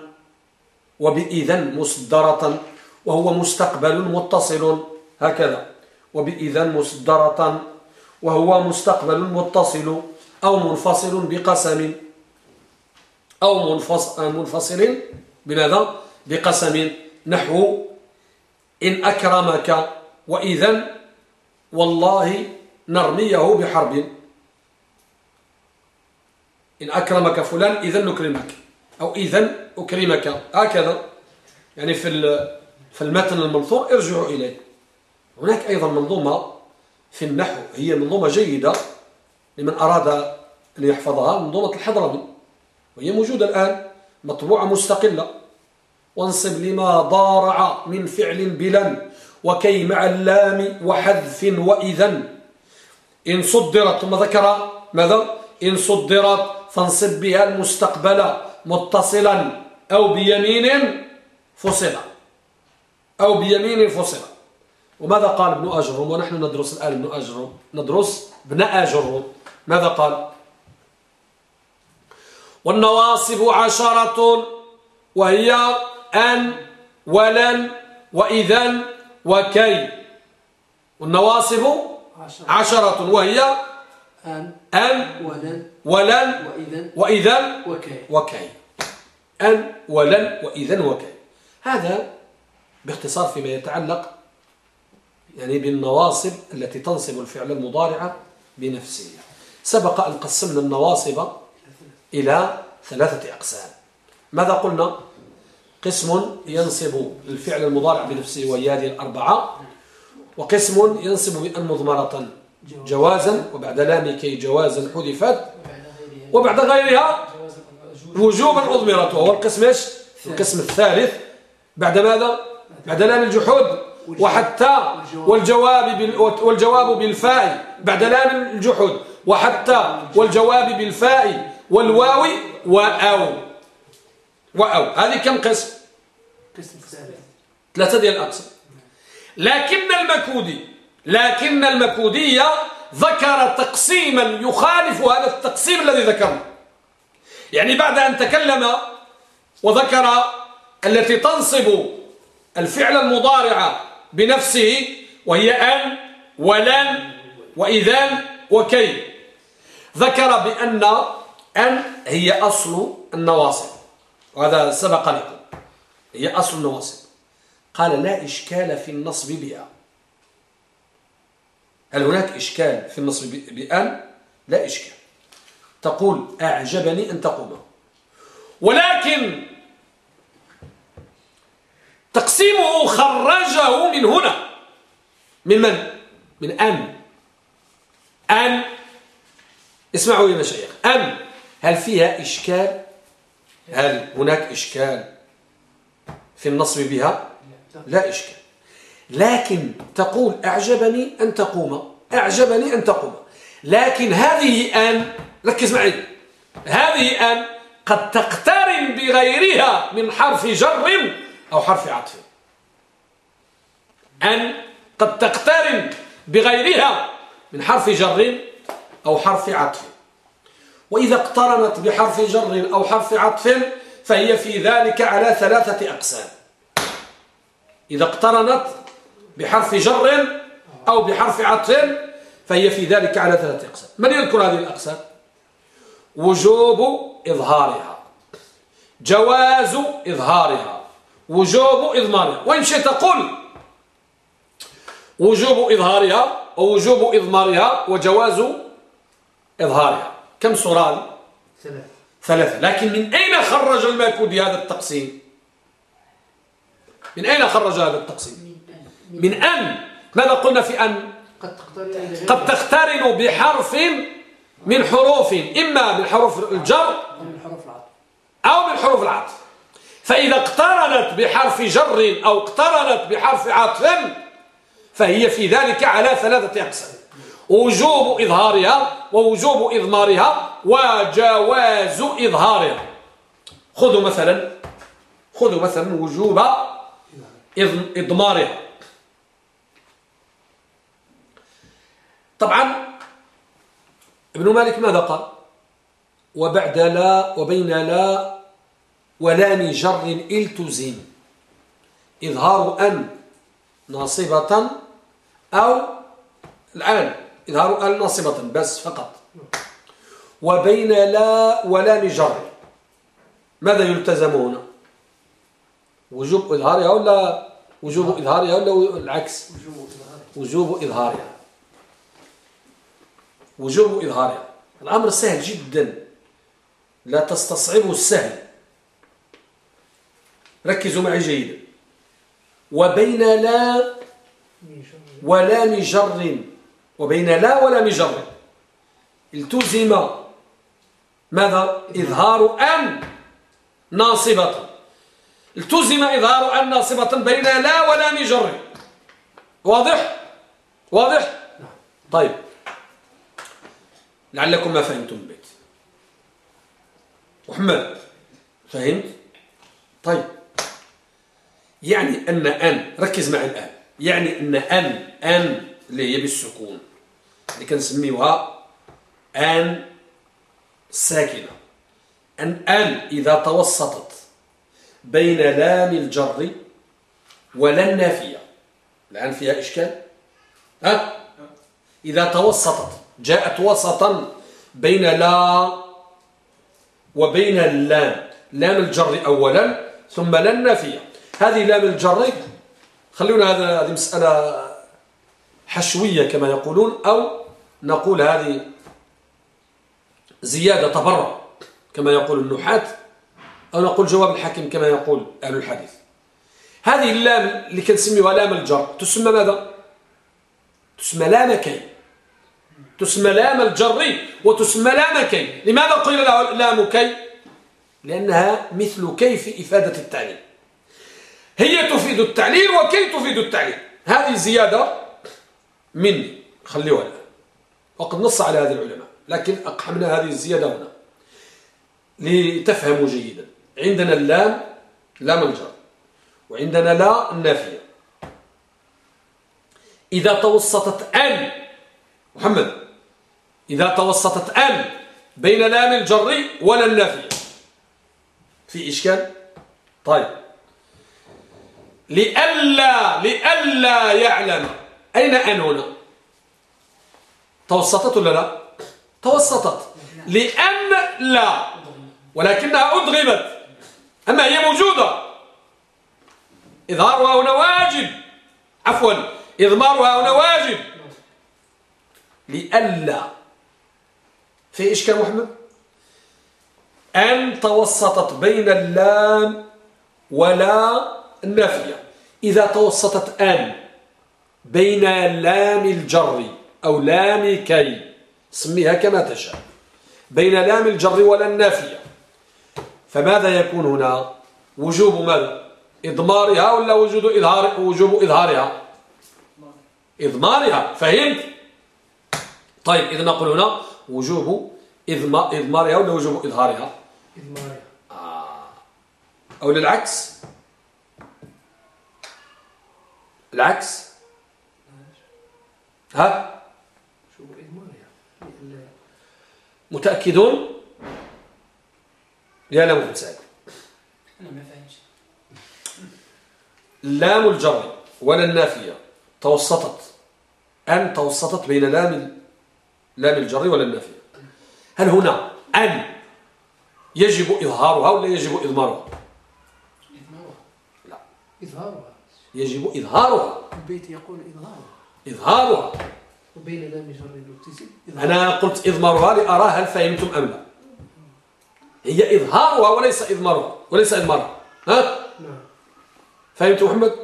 وبإذن مصدرة وهو مستقبل متصل. هكذا. وبإذن مصدرة وهو مستقبل متصل أو منفصل بقسم. أو منفصل بماذا؟ بقسم نحو إن أكرمك وإذن والله نرميه بحرب. إن أكرمك فلان إذن نكرمك أو إذن أكرمك. هكذا. يعني في في المتن المنثور ارجعوا إليه. هناك أيضا منظومة في النحو هي منظومة جيدة لمن أراد أن يحفظها منظومة الحضرمي وهي موجودة الآن مطبوعة مستقلة. وانصب لما ضارع من فعل بلا وكي مع اللام وحذف وإذا. إن صدرت ثم ذكر ماذا؟ إن صدرت فانصب بها المستقبل متصلا أو بيمين فصلا أو بيمين فصلا وماذا قال ابن أجرم؟ ونحن ندرس الآن ابن أجرم. ندرس ابن أجرم. ماذا قال؟ والنواصب عشرة وهي أن ولن وإذن وكي. والنواصب عشرة. وهي أن أن ولن ولن وإذن وكي. وكي. أن ولن وإذن وكي. هذا باختصار فيما يتعلق يعني بالنواصب التي تنصب الفعل المضارع بنفسه. سبق أن قسمنا النواصب إلى ثلاثة أقسام ماذا قلنا؟ قسم ينصب الفعل المضارع بنفسه وهي هذه الأربعة وقسم ينصب بأن مضمرة جوازا وبعد لام كي جوازا حذفت وبعد غيرها وجوبا أضمرت وهو القسم إيش؟ القسم الثالث بعد ماذا؟ بعد لام الجحود وحتى والجواب والجواب بالفاء بعد لام الجحود وحتى والجواب بالفاء والواو وأو. وأو. هذه كم قسم؟ قسم ثلاثة ديال الأقسام. لكن المكودي لكن المكودية ذكر تقسيما يخالف هذا التقسيم الذي ذكرنا. يعني بعد أن تكلم وذكر التي تنصب الفعل المضارع بنفسه وهي أن ولن وإذن وكي ذكر بأن أن هي أصل النواصب. وهذا سبق لكم. هي أصل النواصب. قال لا إشكال في النصب بها. هل هناك إشكال في النصب بأن؟ لا إشكال. تقول أعجبني أن تقوم ولكن تقسيمه خرجه من هنا. من من؟ من أن. أن. اسمعوا يا مشايخ. أن. هل فيها إشكال؟ هل هناك إشكال في النصب بها؟ لا إشكال. لكن تقول أعجبني أن تقوم. أعجبني أن تقوم. لكن هذه أن ركز معي. هذه أن قد تقترن بغيرها من حرف جر أو حرف عطف. أن قد تقترن بغيرها من حرف جر أو حرف عطف. وإذا اقترنت بحرف جر أو حرف عطف فهي في ذلك على ثلاثة أقسام. إذا اقترنت بحرف جر أو بحرف عطف فهي في ذلك على ثلاثة أقسام. من يذكر هذه الأقسام؟ وجوب إظهارها. جواز إظهارها. وجوب إضمارها. وإن شئت قل. وجوب إظهارها ووجوب إضمارها وجواز إظهارها. كم صورة ثلاثة. ثلاثة. لكن من أين خرج الماكودي هذا التقسيم؟ من أين خرج هذا التقسيم؟ من أن. ماذا قلنا في أن؟ قد تقترن بحرف من حروف إما من حروف الجر أو من حروف العطف. فإذا اقترنت بحرف جر أو اقترنت بحرف عطف فهي في ذلك على ثلاثة أقسام. وجوب إظهارها ووجوب إضمارها وجواز إظهارها. خذوا مثلا خذوا مثلا وجوب إضمارها. طبعا ابن مالك ماذا قال؟ وبعد لا وبين لا ولام جر إلتزم. إظهار أن ناصبة أو الآن. إظهار أن ناصبة بس فقط. وبين لا ولام جر. ماذا يلتزم هنا وجوب إظهارها ولا وجوب إظهارها ولا العكس؟ وجوب إظهارها. وجوب إظهارها. الأمر سهل جدا. لا تستصعبه السهل. ركزوا معي جيدا. وبين لا ولام جر. وبين لا ولام جر. التزم ماذا؟ إظهار أن ناصبة. التزم إظهار أن ناصبة بين لا ولام جر. واضح؟ واضح؟ طيب. لعلكم ما فهمتم البيت. محمد فهمت؟ طيب. يعني أن أن ركز معي الآن. يعني أن أن أن اللي هي بالسكون اللي كنسميوها أن ساكنة. أن أن إذا توسطت بين لام الجر ولا النافية. الآن فيها إشكال؟ ها؟ إذا توسطت جاءت وسطا بين لا وبين اللام لام الجر أولا ثم لا النافية. هذه لام الجر خلونا هذا هذه مسألة حشوية كما يقولون أو نقول هذه زيادة تبرع كما يقول النحاة أو نقول جواب الحاكم كما يقول أهل الحديث. هذه اللام اللي كنسميها لام الجر تسمى ماذا؟ تسمى لام كي. تسمى لام الجر وتسمى لام كي. لماذا قيل لام كي؟ لأنها مثل كي في إفادة التعليل هي تفيد التعليل وكي تفيد التعليل. هذه زيادة مني خليوها الآن وقد نص على هذه العلماء لكن أقحمنا هذه الزيادة هنا. لتفهموا جيدا. عندنا اللام لام الجر. وعندنا لا النافية. إذا توسطت أن محمد إذا توسطت أن بين لام الجر ولا النافية. في إشكال؟ طيب. لئلا لئلا يعلم. أين أن هنا؟ توسطت ولا لا؟ توسطت. لأن لا. ولكنها أدغمت. أما هي موجودة. إظهارها هنا واجب. عفوا. إضمارها هنا واجب. لئلا في إشكال محمد؟ أن توسطت بين اللام ولا النافية. إذا توسطت أن بين لام الجر أو لام كي. سميها كما تشاء. بين لام الجر ولا النافية. فماذا يكون هنا؟ وجوب ماذا؟ إضمارها ولا وجود إظهار وجوب إظهارها؟ إضمارها. فهمت؟ طيب إذا نقول هنا وجوب إضمارها ولا وجوب إظهارها؟ إضمارها. آه. أو للعكس؟ العكس. ها؟ شو إضمارها متأكدون؟ يا لا متساعد أنا ما فهمتش لام الجر ولا النافية. توسطت. أن توسطت بين لام لام الجر ولا النافية. هل هنا أن يجب إظهارها ولا يجب إضمارها؟ إضمارها. لا. إظهارها. يجب إظهارها. البيت يقول إظهارها. إظهارها. وبين لام جر الابتسام أنا قلت إضمارها لأرى هل فهمتم أم لا. هي إظهارها وليس إضمارها وليس إضمارها. ها؟ نعم. فهمت محمد؟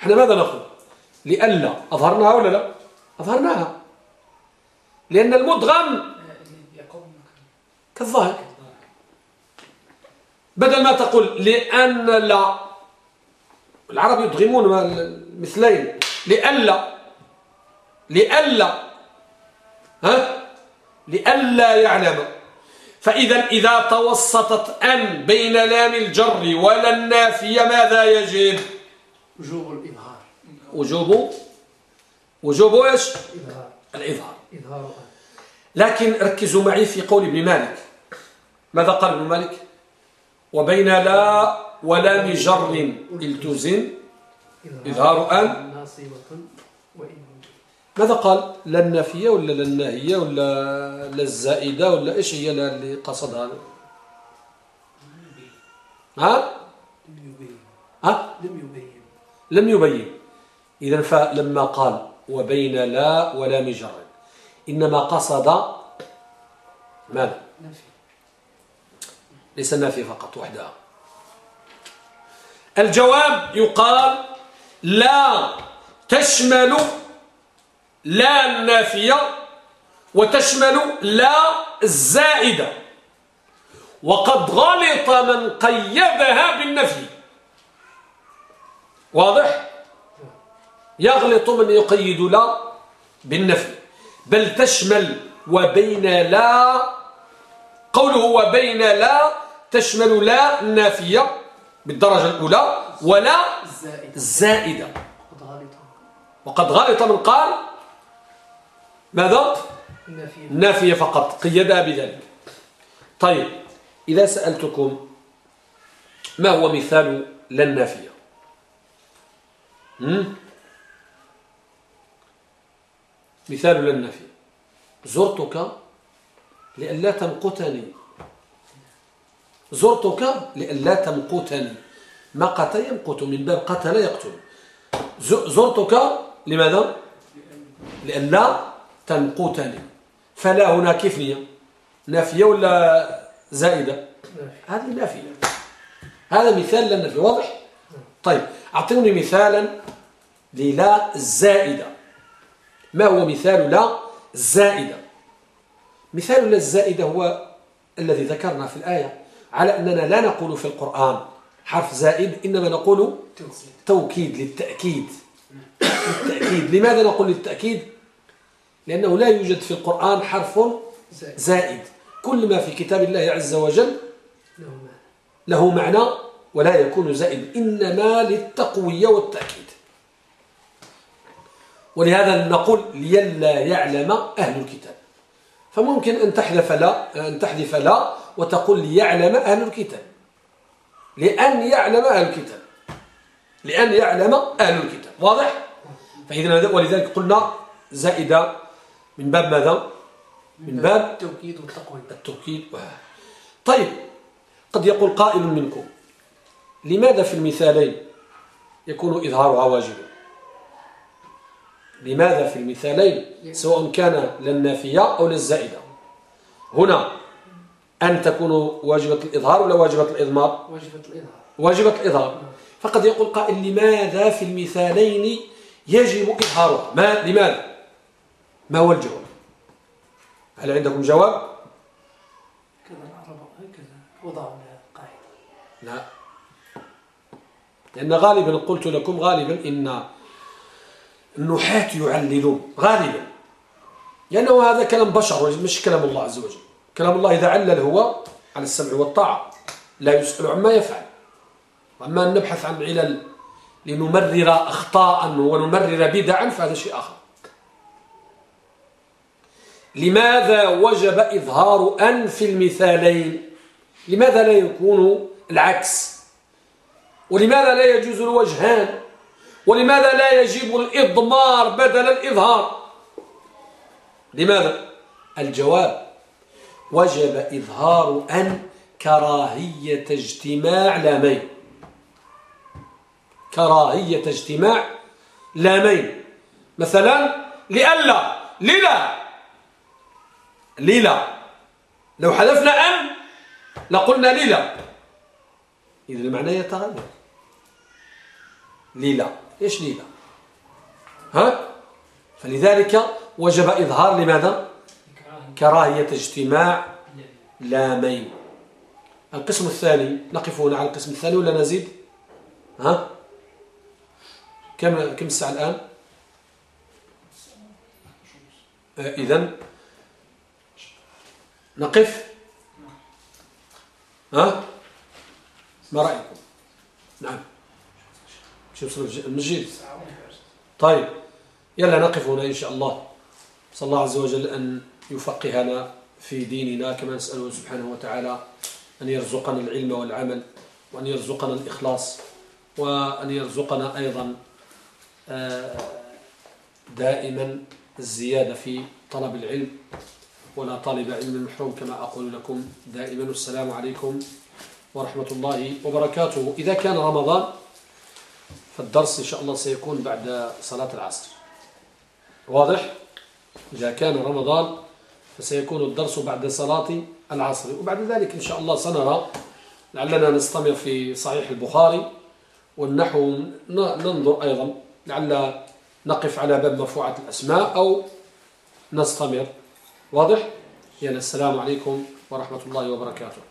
إحنا ماذا نقول؟ لألا أظهرناها ولا لا؟ أظهرناها. لأن المدغم كالظاهر. بدل ما تقول لأن لا العرب يدغمون مثلين لألا لألا ها؟ لألا يعلم. فإذا إذا توسطت أن بين لام الجر ولا النافية ماذا يجب؟ وجوب الإظهار. وجوب؟ وجوب إيش؟ إظهار. الإظهار. إظهار. لكن ركزوا معي في قول ابن مالك. ماذا قال ابن مالك؟ وبين لا ولام جر التزم. إظهار. أن ماذا قال؟ لا النافية ولا لا الناهية ولا لا الزائدة ولا إيش هي اللي قصدها؟ ها؟ لم يبين ها؟ لم يبين. لم يبين إذا فلما قال وبين لا ولا مجر إنما قصد ماذا؟ ليس النافية فقط وحدها. الجواب يقال لا تشمل لا النافية وتشمل لا الزائدة وقد غلط من قيدها بالنفي. واضح؟ يغلط من يقيد لا بالنفي. بل تشمل وبين لا قوله وبين لا تشمل لا النافية بالدرجة الأولى ولا الزائد الزائدة وقد غلط من قال ماذا؟ النافية فقط قيدها بذلك. طيب إذا سألتكم ما هو مثال لا النافية هم؟ مثال لا النافية زرتك لئلا تمقتني. زرتك لئلا تمقتني. مقت يمقت من باب قتل يقتل. زرتك لماذا؟ لئلا تمقتني فلا هنا كيف نية نافية ولا زائدة؟ هذه نافية. هذا مثال للنفي واضح؟ طيب أعطوني مثالا للا الزائدة ما هو مثال لا الزائدة مثال لا الزائدة هو الذي ذكرنا في الآية على أننا لا نقول في القرآن حرف زائد إنما نقول توكيد. توكيد للتأكيد. للتأكيد. لماذا نقول للتأكيد؟ لأنه لا يوجد في القرآن حرف زائد. كل ما في كتاب الله عز وجل له معنى. له معنى ولا يكون زائد. إنما للتقوية والتأكيد. ولهذا نقول ليلا يعلم أهل الكتاب. فممكن أن تحذف لا أن تحذف لا وتقول ليعلم أهل الكتاب. لأن يعلم أهل الكتاب. لأن يعلم أهل الكتاب. واضح؟ فإذا ولذلك قلنا زائدة من باب ماذا؟ من باب التوكيد والتقوية التوكيد. طيب قد يقول قائل منكم لماذا في المثالين يكون إظهارها واجبا لماذا في المثالين سواء كان للنافية أو للزائدة هنا أن تكون واجبة الإظهار ولا واجبة الإضمار؟ واجبة الإظهار. واجبة الإظهار. فقد يقول قائل لماذا في المثالين يجب إظهارها؟ ما لماذا؟ ما هو الجواب؟ هل عندكم جواب؟ كذا العرب هكذا وضعوا لها قاعدة. لا. لأن غالبا قلت لكم غالبا إن النحاة يعللون. غالبا. لأنه هذا كلام بشر مش كلام الله عز وجل. كلام الله إذا علل هو على السمع والطاعة. لا يسأل عما يفعل. وأما أن نبحث عن علل لنمرر أخطاء ونمرر بدعا فهذا شيء آخر. لماذا وجب إظهار أن في المثالين؟ لماذا لا يكون العكس؟ ولماذا لا يجوز الوجهان؟ ولماذا لا يجب الإضمار بدل الإظهار؟ لماذا؟ الجواب وجب إظهار أن كراهية اجتماع لامين. كراهية اجتماع لامين. مثلا لألا للا للا لو حذفنا أن لقلنا للا إذا المعنى يتغير. ليلى. إيش ليلى؟ ها؟ فلذلك وجب إظهار لماذا؟ كراهية اجتماع لامين. القسم الثاني نقف هنا على القسم الثاني ولا نزيد؟ ها؟ كم كم الساعة الآن؟ إذا نقف؟ ها؟ ما رأيكم؟ نعم. شوف المسجد طيب يلا نقف هنا إن شاء الله. صلى الله عز وجل أن يفقهنا في ديننا كما نسأله سبحانه وتعالى أن يرزقنا العلم والعمل وأن يرزقنا الإخلاص وأن يرزقنا أيضا آه، دائما الزيادة في طلب العلم. ولا طالب علم محروم كما أقول لكم دائما. السلام عليكم ورحمة الله وبركاته. إذا كان رمضان فالدرس إن شاء الله سيكون بعد صلاة العصر. واضح؟ إذا كان رمضان فسيكون الدرس بعد صلاة العصر. وبعد ذلك إن شاء الله سنرى لعلنا نستمر في صحيح البخاري والنحو. ننظر أيضا لعل نقف على باب مرفوعة الأسماء أو نستمر واضح؟ يعني السلام عليكم ورحمة الله وبركاته